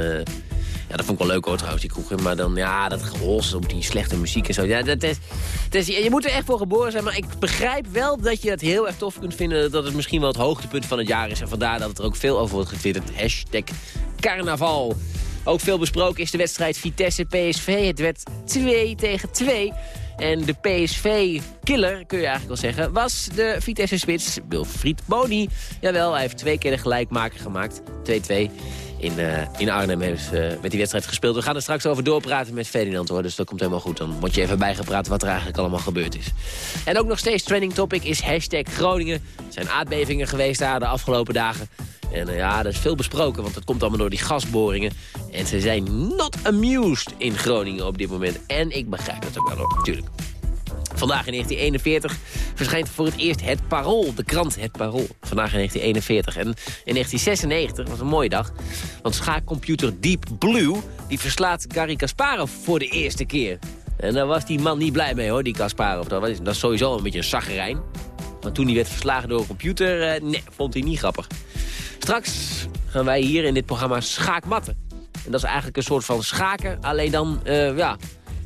ja, dat vond ik wel leuk hoor trouwens, die kroegen. Maar dan, ja, dat gehols op die slechte muziek en zo. Ja, dat is, het is, je moet er echt voor geboren zijn. Maar ik begrijp wel dat je het heel erg tof kunt vinden... dat het misschien wel het hoogtepunt van het jaar is. En vandaar dat het er ook veel over wordt getwitterd. Hashtag carnaval. Ook veel besproken is de wedstrijd Vitesse-PSV. Het werd 2 tegen 2. En de PSV-killer, kun je eigenlijk wel zeggen, was de Vitesse-spits Wilfried Boni. Jawel, hij heeft twee keer de gelijkmaker gemaakt. 2-2 in, eh, in Arnhem ze eh, met die wedstrijd gespeeld. We gaan er straks over doorpraten met Ferdinand hoor, dus dat komt helemaal goed. Dan word je even bijgepraat wat er eigenlijk allemaal gebeurd is. En ook nog steeds trending topic is hashtag Groningen. Er zijn aardbevingen geweest daar de afgelopen dagen. En eh, ja, dat is veel besproken, want dat komt allemaal door die gasboringen. En ze zijn not amused in Groningen op dit moment. En ik begrijp dat ook wel hoor, natuurlijk. Vandaag in 1941 verschijnt voor het eerst het Parool, de krant Het Parool. Vandaag in 1941. En in 1996 was een mooie dag, want schaakcomputer Deep Blue... die verslaat Garry Kasparov voor de eerste keer. En daar was die man niet blij mee hoor, die Kasparov. Dat, dat is sowieso een beetje een zaggerijn. Want toen hij werd verslagen door een computer, eh, nee, vond hij niet grappig. Straks gaan wij hier in dit programma schaakmatten. En dat is eigenlijk een soort van schaken, alleen dan eh, ja,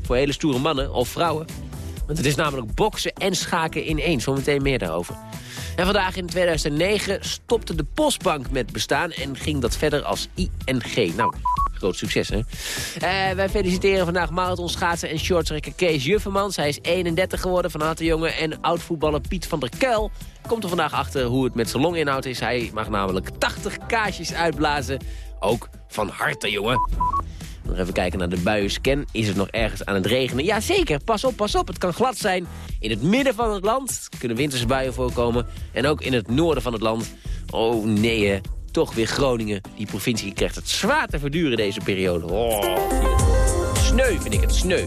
voor hele stoere mannen of vrouwen. Het is namelijk boksen en schaken in één. Zometeen meer daarover. En vandaag in 2009 stopte de Postbank met bestaan... en ging dat verder als ING. Nou, groot succes, hè? Eh, wij feliciteren vandaag marathonschaatser en shorttrekker Kees Juffermans. Hij is 31 geworden, van harte jongen. En oud-voetballer Piet van der Kuil komt er vandaag achter hoe het met zijn longinhoud is. Hij mag namelijk 80 kaasjes uitblazen. Ook van harte, jongen. Nog even kijken naar de buienscan. Is het nog ergens aan het regenen? Jazeker, pas op, pas op. Het kan glad zijn. In het midden van het land kunnen winterse buien voorkomen. En ook in het noorden van het land. Oh nee, toch weer Groningen. Die provincie krijgt het zwaar te verduren deze periode. Oh, sneu vind ik het, sneu.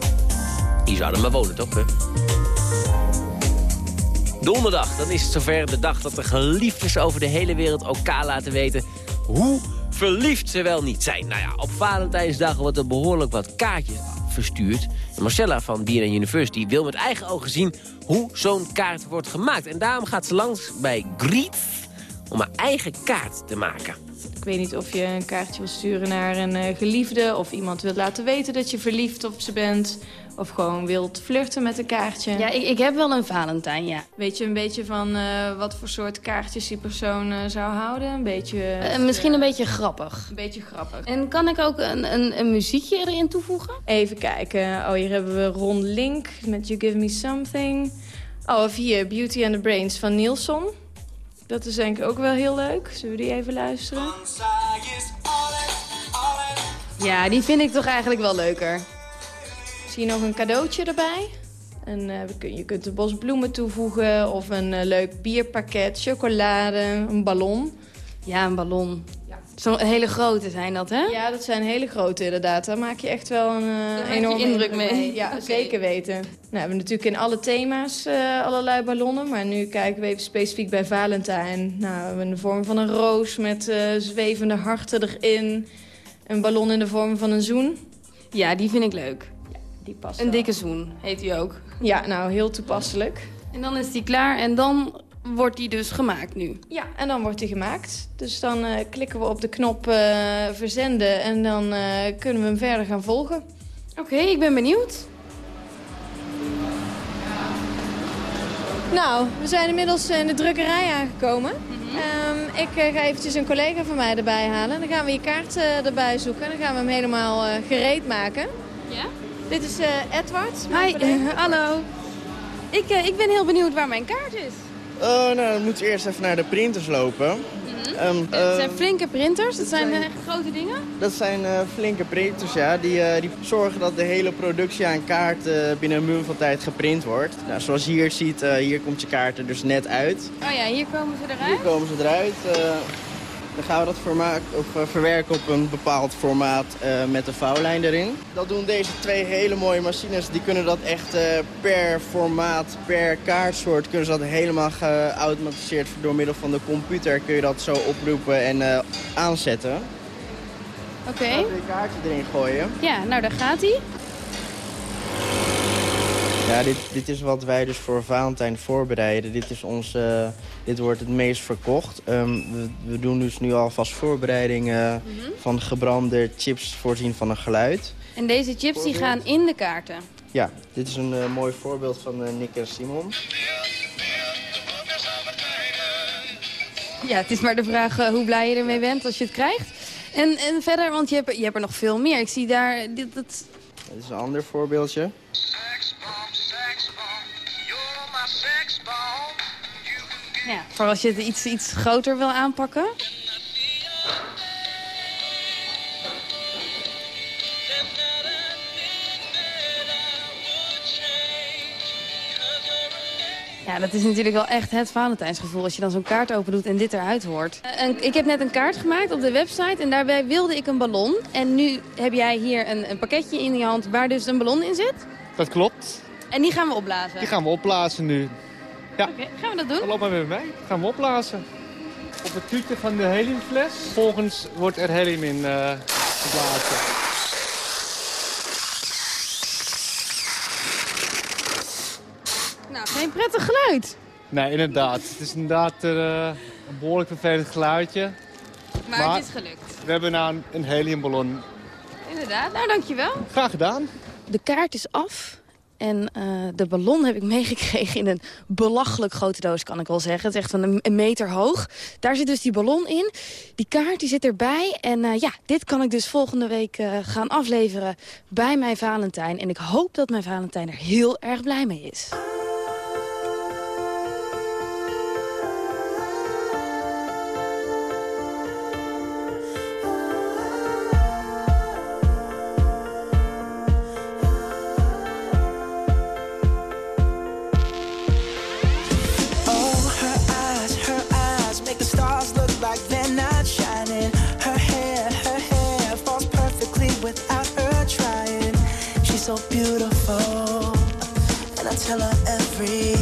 Die zouden maar wonen, toch? Donderdag, dan is het zover de dag dat de geliefdes over de hele wereld elkaar laten weten... hoe verliefd ze wel niet zijn. Nou ja, op Valentijnsdag wordt er behoorlijk wat kaartjes verstuurd. Marcella van BNN University wil met eigen ogen zien hoe zo'n kaart wordt gemaakt. En daarom gaat ze langs bij Griet om haar eigen kaart te maken. Ik weet niet of je een kaartje wil sturen naar een eh, geliefde... of iemand wil laten weten dat je verliefd op ze bent... of gewoon wilt flirten met een kaartje. Ja, ik, ik heb wel een Valentijn, ja. Weet je een beetje van eh, wat voor soort kaartjes die persoon eh, zou houden? Een beetje... Misschien een beetje grappig. Een beetje grappig. En kan ik ook een, een, een muziekje erin toevoegen? Even kijken. Oh, hier hebben we Ron Link met You Give Me Something. Oh, of hier Beauty and the Brains van Nielsen. Dat is denk ik ook wel heel leuk. Zullen we die even luisteren? Ja, die vind ik toch eigenlijk wel leuker. Zie je nog een cadeautje erbij? En, eh, je kunt een bos bloemen toevoegen of een eh, leuk bierpakket, chocolade, een ballon. Ja, een ballon. Zo'n hele grote zijn dat, hè? Ja, dat zijn hele grote inderdaad. Daar maak je echt wel een eh, enorme indruk mee. Ja, zeker weten. Nou, we hebben natuurlijk in alle thema's eh, allerlei ballonnen. Maar nu kijken we even specifiek bij Valentijn. Nou, we hebben in de vorm van een roos met eh, zwevende harten erin. Een ballon in de vorm van een zoen. Ja, die vind ik leuk. Die past Een wel. dikke zoen heet die ook. Ja, nou, heel toepasselijk. En dan is die klaar en dan wordt die dus gemaakt nu. Ja, en dan wordt die gemaakt. Dus dan eh, klikken we op de knop eh, verzenden en dan eh, kunnen we hem verder gaan volgen. Oké, ik ben benieuwd. Nou, we zijn inmiddels in de drukkerij aangekomen. Ehm, ik ga eventjes een collega van mij erbij halen. Dan gaan we je kaart eh, erbij zoeken. En dan gaan we hem helemaal eh, gereed maken. Ja? Dit is eh, Edward. Hi, hallo. Ik, eh, ik ben heel benieuwd waar mijn kaart is. Oh, nou, dan moeten we eerst even naar de printers lopen. Ehm, Het eh, zijn flinke printers, dat zijn eh, echt grote dingen. dat zijn eh, flinke printers, ja. Die, eh, die zorgen dat de hele productie aan kaarten binnen een muur van tijd geprint wordt. Nou, zoals je hier ziet, eh, hier komt je kaart er dus net uit. Oh ja, hier komen ze eruit. Hier komen ze eruit. Dan gaan we dat formaat, of, eh, verwerken op een bepaald formaat eh, met de vouwlijn erin. Dat doen deze twee hele mooie machines. Die kunnen dat echt eh, per formaat, per kaartsoort... kunnen ze dat helemaal geautomatiseerd door middel van de computer... kun je dat zo oproepen en aanzetten. Oké. Laten we een kaartje erin gooien. Ja, nou daar gaat hij. Ja, dit, dit is wat wij dus voor Valentijn voorbereiden. Dit, is ons, eh, dit wordt het meest verkocht. Ehm, we, we doen dus nu alvast voorbereidingen Mhm. van gebrande chips voorzien van een geluid. En deze chips die gaan in de kaarten. Ja, dit is een eh, mooi voorbeeld van eh, Nick en Simon. Ja, het is maar de vraag eh, hoe blij je ermee bent als je het krijgt. En, en verder, want je hebt, je hebt er nog veel meer. Ik zie daar... Dit, dat... Dit is een ander voorbeeldje. Ja, voor als je het iets, iets groter wil aanpakken. Ja, dat is natuurlijk wel echt het Valentijnsgevoel als je dan zo'n kaart open doet en dit eruit hoort. Eh, een- ik heb net een kaart gemaakt op de website en daarbij wilde ik een ballon. En nu heb jij hier een, een pakketje in je hand waar dus een ballon in zit. Dat klopt. En die gaan we opblazen. Die gaan we opblazen nu. Ja. Oké, gaan we dat doen? Loop maar weer mee. Gaan we opblazen. Op het tuutje van de heliumfles. Volgens wordt er helium in eh geblazen. Nou, geen prettig geluid. Nee, inderdaad. Het is inderdaad eh, een behoorlijk vervelend geluidje. Maar, het is gelukt. We hebben nou een, een heliumballon. Inderdaad, nou dankjewel. Graag gedaan. De kaart is af. En eh, de ballon heb ik meegekregen in een belachelijk grote doos, kan ik wel zeggen. Het is echt een, een meter hoog. Daar zit dus die ballon in. Die kaart die zit erbij. En eh, ja, dit kan ik dus volgende week eh, gaan afleveren bij mijn Valentijn. En ik hoop dat mijn Valentijn er heel erg blij mee is. So beautiful, and I tell her every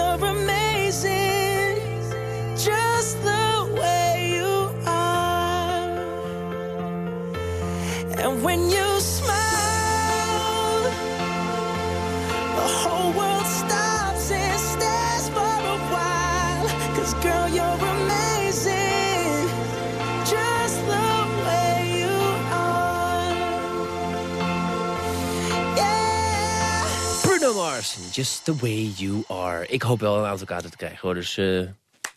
you're amazing, just the way you are. Ik hoop wel een aantal kaarten te krijgen hoor, dus eh,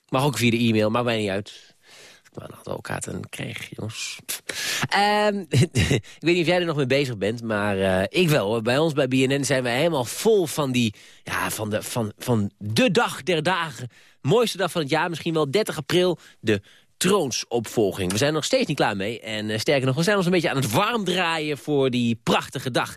mag ook via de e-mail, maakt mij niet uit. Maar een aantal kaarten krijg, jongens. Ehm, ik weet niet of jij er nog mee bezig bent, maar eh, ik wel. Bij ons bij BNN zijn we helemaal vol van die, ja, van de, van, van de dag der dagen. Mooiste dag van het jaar, misschien wel 30 april, de troonsopvolging. We zijn nog steeds niet klaar mee. En eh, sterker nog, we zijn ons een beetje aan het warm draaien voor die prachtige dag.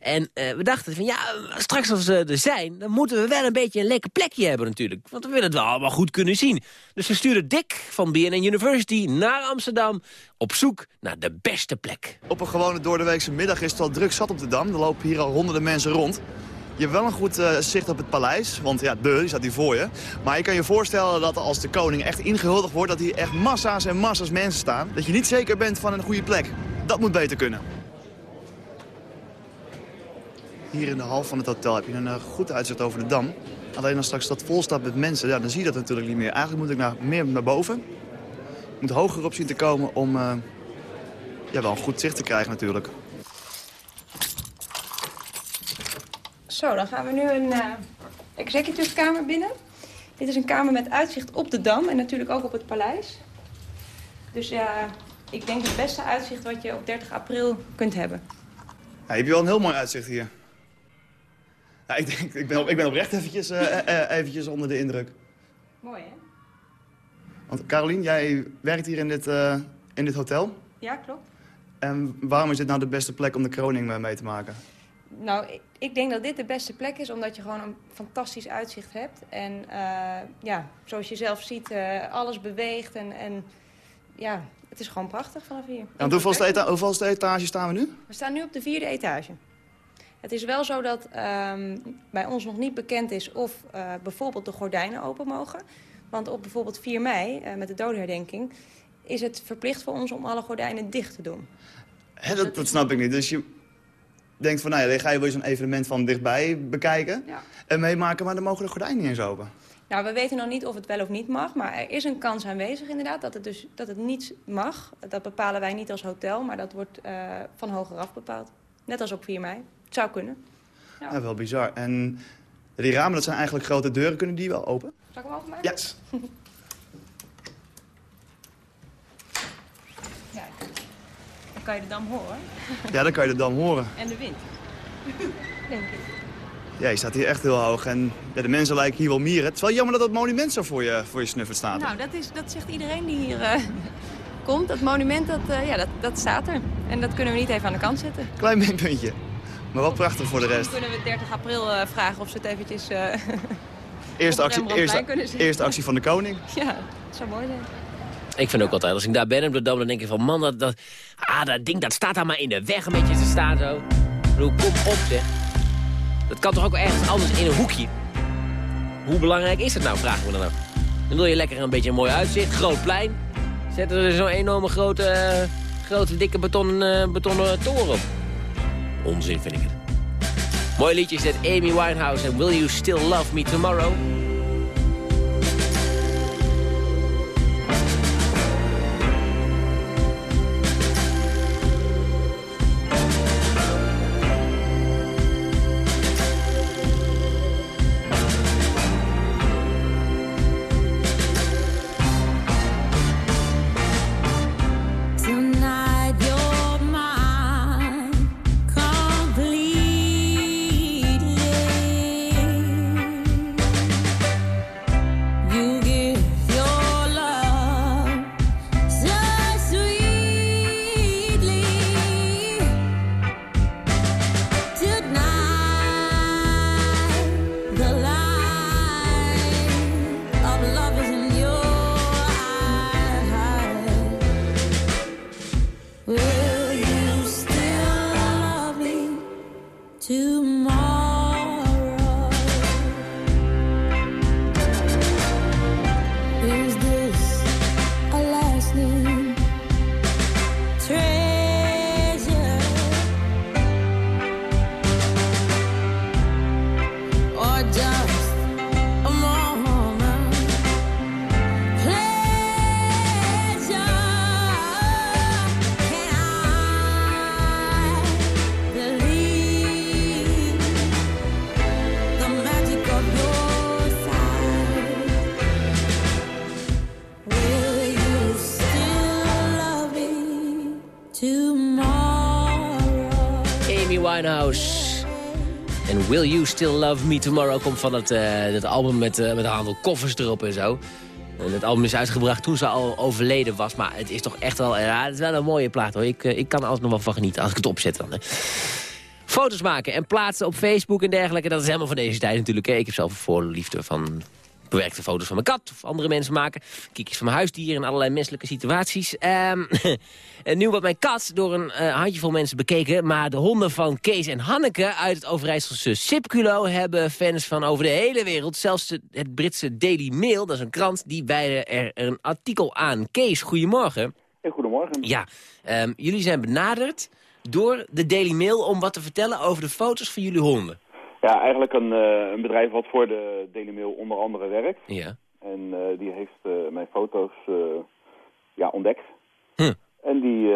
En eh, we dachten van ja, straks als we er zijn, dan moeten we wel een beetje een lekker plekje hebben natuurlijk. Want we willen het wel allemaal goed kunnen zien. Dus we sturen Dick van BNN University naar Amsterdam op zoek naar de beste plek. Op een gewone doordeweekse middag is het al druk zat op de Dam. Er lopen hier al honderden mensen rond. Je hebt wel een goed eh, zicht op het paleis, want ja, de, die staat hier voor je. Maar je kan je voorstellen dat als de koning echt ingehuldigd wordt... dat hier echt massa's en massa's mensen staan. Dat je niet zeker bent van een goede plek. Dat moet beter kunnen. Hier in de hal van het hotel heb je een eh, goed uitzicht over de Dam. Alleen als straks dat vol staat met mensen, ja, dan zie je dat natuurlijk niet meer. Eigenlijk moet ik naar, meer naar boven. Ik moet hoger op zien te komen om eh, ja, wel een goed zicht te krijgen natuurlijk. Zo, dan gaan we nu een eh executive kamer binnen. Dit is een kamer met uitzicht op de Dam en natuurlijk ook op het paleis. Dus ja, ik denk het beste uitzicht wat je op 30 april kunt hebben. Ja, je hebt wel een heel mooi uitzicht hier. Ja, ik, denk, ik, ben, op- ik ben oprecht eventjes, eh, eh, eh, eventjes onder de indruk. Mooi, hè? Want Carolien, jij werkt hier in dit, eh, in dit hotel. Ja, klopt. En waarom is dit nou de beste plek om de kroning eh, mee te maken? Nou, ik, denk dat dit de beste plek is, omdat je gewoon een fantastisch uitzicht hebt. En eh, ja, zoals je zelf ziet, eh, alles beweegt en, en ja, het is gewoon prachtig vanaf hier. En hoeveelste etage staan we nu? We staan nu op de vierde etage. Het is wel zo dat ehm, bij ons nog niet bekend is of eh, bijvoorbeeld de gordijnen open mogen. Want op bijvoorbeeld 4 mei, eh, met de dodenherdenking, is het verplicht voor ons om alle gordijnen dicht te doen. Hè, dat, dat snap ik niet. Dus je denkt van, nou ja, dan ga je wel zo'n evenement van dichtbij bekijken en meemaken, maar dan mogen de gordijnen niet eens open. Nou, we weten nog niet of het wel of niet mag, maar er is een kans aanwezig inderdaad dat het dus dat het niet mag. Dat bepalen wij niet als hotel, maar dat wordt eh, van hogeraf bepaald. Net als op 4 mei. Het zou kunnen. Ja. wel bizar. En die ramen, dat zijn eigenlijk grote deuren, kunnen die wel open? Zal ik hem openmaken? Yes. Ja. Dan kan je de dam horen. Ja, dan kan je de dam horen. En de wind. Denk ik. Ja, je staat hier echt heel hoog en ja, de mensen lijken hier wel mieren. Het is wel jammer dat dat monument zo voor je, voor je snuffert staat. Nou, dat, is, dat zegt iedereen die hier eh, komt. Dat monument, dat, eh, ja, dat, dat staat er. En dat kunnen we niet even aan de kant zetten. Klein minpuntje, maar wel prachtig voor de rest. Dan kunnen we 30 april eh, vragen of ze het eventjes... eh, Eerste actie, eerste, eerste actie van de koning. ja, dat zou mooi zijn. Ik vind ook altijd, als ik daar ben op de Dam, dan denk ik van... man, dat, dat, ah, dat ding dat staat daar maar in de weg een beetje te staan zo. Ik bedoel, kom op zeg. Dat kan toch ook ergens anders in een hoekje? Hoe belangrijk is het nou, vragen we dan af. Dan wil je lekker een beetje een mooi uitzicht, groot plein. Zetten er zo'n enorme grote, eh, grote dikke betonnen, betonnen toren op. Onzin vind ik het. Mooi liedje is dit Amy Winehouse en Will You Still Love Me Tomorrow? Winehouse. En Will You Still Love Me Tomorrow komt van het, eh, het album met, eh, met een aantal koffers erop en zo. En het album is uitgebracht toen ze al overleden was. Maar het is toch echt wel, ja, het is wel een mooie plaat hoor. Ik, eh, ik kan er altijd nog wel van genieten als ik het opzet dan. hè. Foto's maken en plaatsen op Facebook en dergelijke. Dat is helemaal van deze tijd natuurlijk. Hè. Ik heb zelf een voorliefde van bewerkte foto's van mijn kat of andere mensen maken. Kiekjes van mijn huisdier in allerlei menselijke situaties. En nu wordt mijn kat door een eh, handjevol mensen bekeken. Maar de honden van Kees en Hanneke uit het Overijsselse Sipculo... hebben fans van over de hele wereld. Zelfs de- het Britse Daily Mail, dat is een krant... die wijden er een artikel aan. Kees, goedemorgen. goedemorgen. Ja, ehm, jullie zijn benaderd door de Daily Mail... om wat te vertellen over de foto's van jullie honden. Ja, eigenlijk een, eh, een bedrijf wat voor de Daily Mail onder andere werkt. Ja. En eh, die heeft eh, mijn foto's ja, ontdekt. Hm. En die,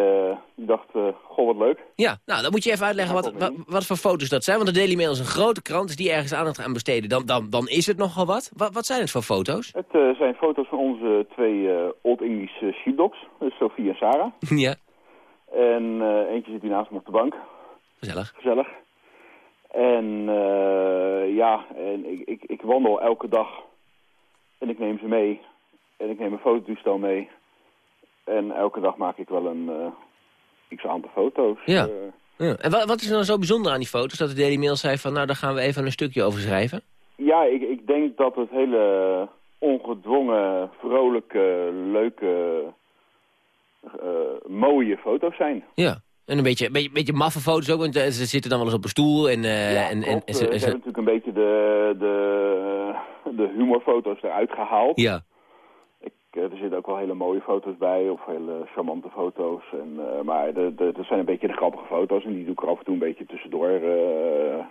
die dacht, goh, wat leuk. Ja, nou, dan moet je even uitleggen wat, wat, wat voor foto's dat zijn. Want de Daily Mail is een grote krant, dus die ergens aandacht aan besteden. Dan, dan, dan is het nogal wat. wat. Wat zijn het voor foto's? Het zijn foto's van onze twee Old English sheepdogs, dus Sophie en Sarah. ja, En eentje zit hier naast me op de bank. gezellig. Gezellig. En eh, ja, en ik, ik, ik wandel elke dag en ik neem ze mee. En ik neem een fototoestel mee. En elke dag maak ik wel een eh, x aantal foto's. Ja. Eh, Ja. En wat, wat is er nou zo bijzonder aan die foto's? Dat de Daily Mail zei van, nou, daar gaan we even een stukje over schrijven. ja, ik, ik denk dat het hele ongedwongen, vrolijke, leuke, eh, mooie foto's zijn. Ja. En een beetje, beetje, beetje maffe foto's ook, want eh, ze zitten dan wel eens op een stoel. En, eh, en, en, Klopt, en eh, ze- ze en ze- hebben natuurlijk een beetje de, de, de humorfoto's eruit gehaald. ja. Ik, eh, er zitten ook wel hele mooie foto's bij, of hele charmante foto's. En, eh, maar de, de, dat zijn een beetje de grappige foto's en die doe ik er af en toe een beetje tussendoor. eh,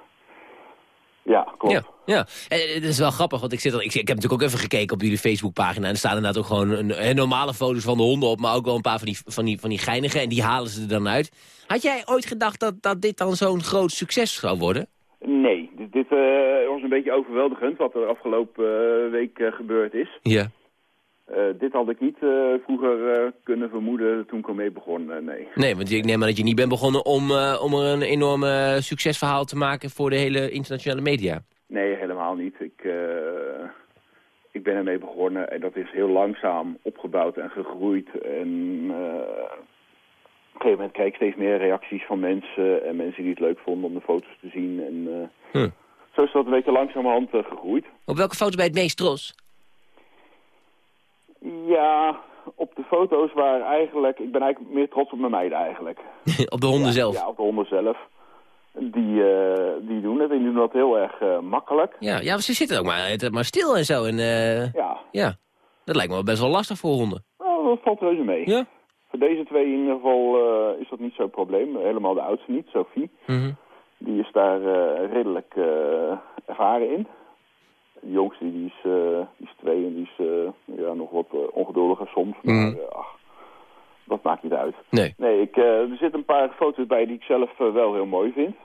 ja, klopt. Ja, ja. En eh, het is wel grappig, want ik, zit er, ik, ik heb natuurlijk ook even gekeken op jullie Facebookpagina. En er staan inderdaad ook gewoon een, een normale foto's van de honden op. Maar ook wel een paar van die, van, die, van die geinige. En die halen ze er dan uit. Had jij ooit gedacht dat, dat dit dan zo'n groot succes zou worden? Nee, dit, dit eh, was een beetje overweldigend wat er afgelopen eh, week eh, gebeurd is. Ja. Eh, dit had ik niet eh, vroeger eh, kunnen vermoeden toen ik ermee begon, eh, nee. Nee, want ik neem aan dat je niet bent begonnen om, eh, om er een enorm eh, succesverhaal te maken voor de hele internationale media. Nee, helemaal niet. Ik, eh, ik ben ermee begonnen en dat is heel langzaam opgebouwd en gegroeid. En eh, op een gegeven moment kreeg ik steeds meer reacties van mensen en mensen die het leuk vonden om de foto's te zien. En eh, Hm. zo is dat een beetje langzamerhand gegroeid. Op welke foto ben je het meest trots? Ja, op de foto's waar eigenlijk... Ik ben eigenlijk meer trots op mijn meiden eigenlijk. op de honden Ja, zelf? Ja, op de honden zelf. Die, eh, die doen het die doen dat heel erg eh, makkelijk. Ja, ja, ze zitten ook maar, maar stil en zo. En, eh, Ja. ja, dat lijkt me wel best wel lastig voor honden. Nou, dat valt reuze mee. Ja? Voor deze twee in ieder geval is dat niet zo'n probleem. Helemaal de oudste niet, Sophie. Mhm. Die is daar redelijk ervaren in. De jongste die is, die is twee en die is ja, nog wat ongeduldiger soms. Maar Mhm. eh, ach, dat maakt niet uit. Nee. Nee, ik, eh, er zitten een paar foto's bij die ik zelf eh, wel heel mooi vind.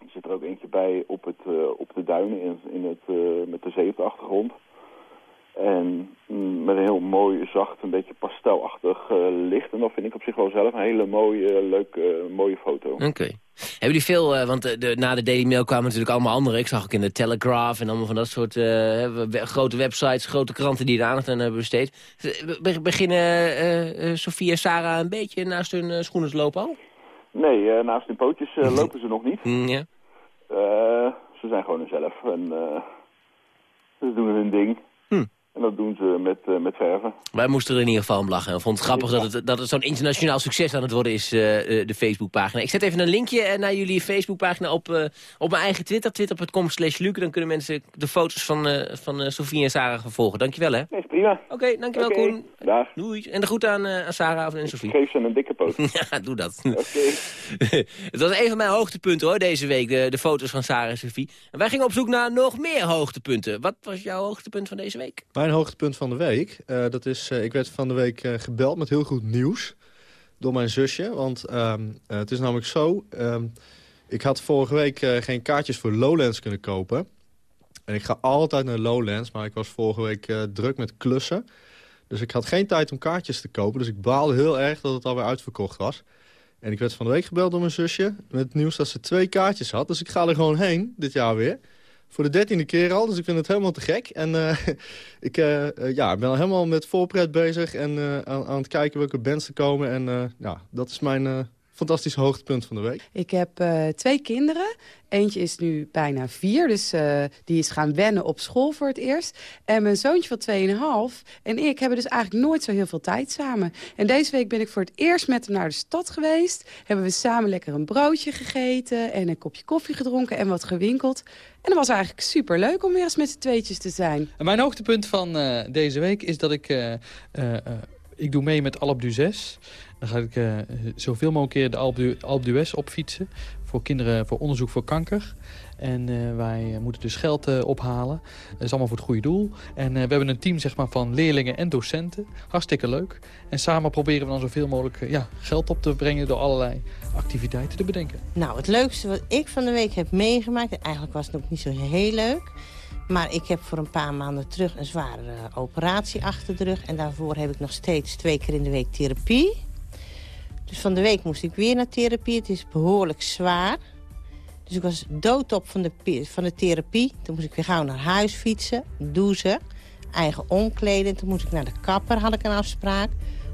Er zit er ook eentje bij op, het, eh, op de duinen in, in het, met de zee op de achtergrond. En mm, met een heel mooi, zacht, een beetje pastelachtig licht. En dat vind ik op zich wel zelf een hele mooie, leuke, mooie foto. Oké. Hebben jullie veel, eh, want de, na de Daily Mail kwamen natuurlijk allemaal andere. Ik zag ook in de Telegraph en allemaal van dat soort we- grote websites, grote kranten die er aandacht aan hebben besteed. Be- be- beginnen Sofie en Sarah een beetje naast hun schoenen te lopen al? Nee, naast hun pootjes lopen ze nog niet. Mm, ze zijn gewoon hunzelf en ze doen hun ding. En dat doen ze met, eh, met verven. Wij moesten er in ieder geval om lachen. Ik vond het grappig dat het, dat het zo'n internationaal succes aan het worden is, eh, eh, de Facebookpagina. Ik zet even een linkje naar jullie Facebookpagina op, eh, op mijn eigen Twitter, twitter.com slash Luke. Dan kunnen mensen de foto's van, eh van eh, Sofie en Sarah gaan volgen. Dankjewel hè. Nee, is prima. Oké, dankjewel Oké, Koen. Dag. Doei. En de groet aan, eh, aan Sarah en Sofie. Geef ze een dikke poot. ja, doe dat. het was een van mijn hoogtepunten hoor, deze week, de, de foto's van Sarah en Sofie. En wij gingen op zoek naar nog meer hoogtepunten. Wat was jouw hoogtepunt van deze week? Hoogtepunt van de week, eh, dat is, eh, ik werd van de week eh, gebeld met heel goed nieuws door mijn zusje. Want ehm, eh, het is namelijk zo, ehm, ik had vorige week geen kaartjes voor Lowlands kunnen kopen. En ik ga altijd naar Lowlands, maar ik was vorige week druk met klussen. Dus ik had geen tijd om kaartjes te kopen. Dus ik baalde heel erg dat het alweer uitverkocht was. En ik werd van de week gebeld door mijn zusje met het nieuws dat ze twee kaartjes had. Dus ik ga er gewoon heen, dit jaar weer. Voor de dertiende keer al, dus ik vind het helemaal te gek. En eh, ik eh, eh, ja, ben al helemaal met voorpret bezig en aan, aan het kijken welke bands er komen. En ja, dat is mijn fantastische hoogtepunt van de week. Ik heb eh, twee kinderen. Eentje is nu bijna vier, dus eh, die is gaan wennen op school voor het eerst. En mijn zoontje van 2,5 en ik hebben dus eigenlijk nooit zo heel veel tijd samen. En deze week ben ik voor het eerst met hem naar de stad geweest. Hebben we samen lekker een broodje gegeten en een kopje koffie gedronken en wat gewinkeld. En dat was eigenlijk super leuk om weer eens met z'n tweetjes te zijn. En Mijn hoogtepunt van eh, deze week is dat ik... ik doe mee met Alp du 6. Dan ga ik eh, zoveel mogelijk keer de Alp d'Huez opfietsen. Voor kinderen voor onderzoek voor kanker. En eh, wij moeten dus geld eh, ophalen. Dat is allemaal voor het goede doel. En we hebben een team zeg maar, van leerlingen en docenten. Hartstikke leuk. En samen proberen we dan zoveel mogelijk ja, geld op te brengen... door allerlei activiteiten te bedenken. Nou, het leukste wat ik van de week heb meegemaakt... en eigenlijk was het ook niet zo heel leuk... maar ik heb voor een paar maanden terug een zware eh, operatie achter de rug... en daarvoor heb ik nog steeds twee keer in de week therapie. Dus van de week moest ik weer naar therapie. Het is behoorlijk zwaar. Dus ik was doodop van de, van de therapie. Toen moest ik weer gauw naar huis fietsen, douchen, eigen omkleden. Toen moest ik naar de kapper, had ik een afspraak,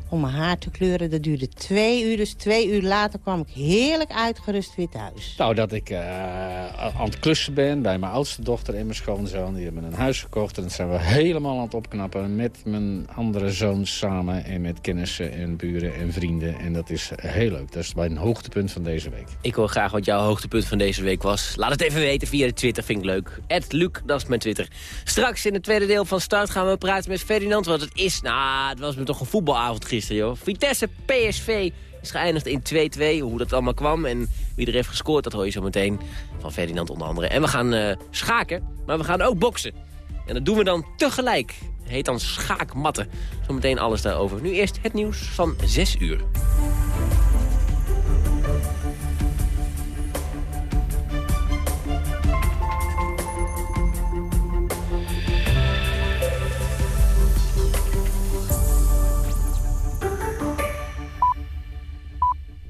om mijn haar te kleuren. Dat duurde twee uur, dus twee uur later kwam ik heerlijk uitgerust weer thuis. Nou, dat ik eh, aan het klussen ben bij mijn oudste dochter en mijn schoonzoon. Die hebben een huis gekocht en dat zijn we helemaal aan het opknappen... met mijn andere zoons samen en met kennissen en buren en vrienden. En dat is heel leuk. Dat is mijn hoogtepunt van deze week. Ik hoor graag wat jouw hoogtepunt van deze week was. Laat het even weten via de Twitter, vind ik leuk. Ed Luc, dat is mijn Twitter. Straks in het tweede deel van Start gaan we praten met Ferdinand. Want het is, nou, het was me toch een voetbalavond gisteren, joh. Vitesse PSV is geëindigd in 2-2. Hoe dat allemaal kwam en wie er heeft gescoord, dat hoor je zo meteen. Van Ferdinand onder andere. En we gaan eh, schaken, maar we gaan ook boksen. En dat doen we dan tegelijk. Heet dan schaakmatten. Zometeen alles daarover. Nu eerst het nieuws van 6 uur.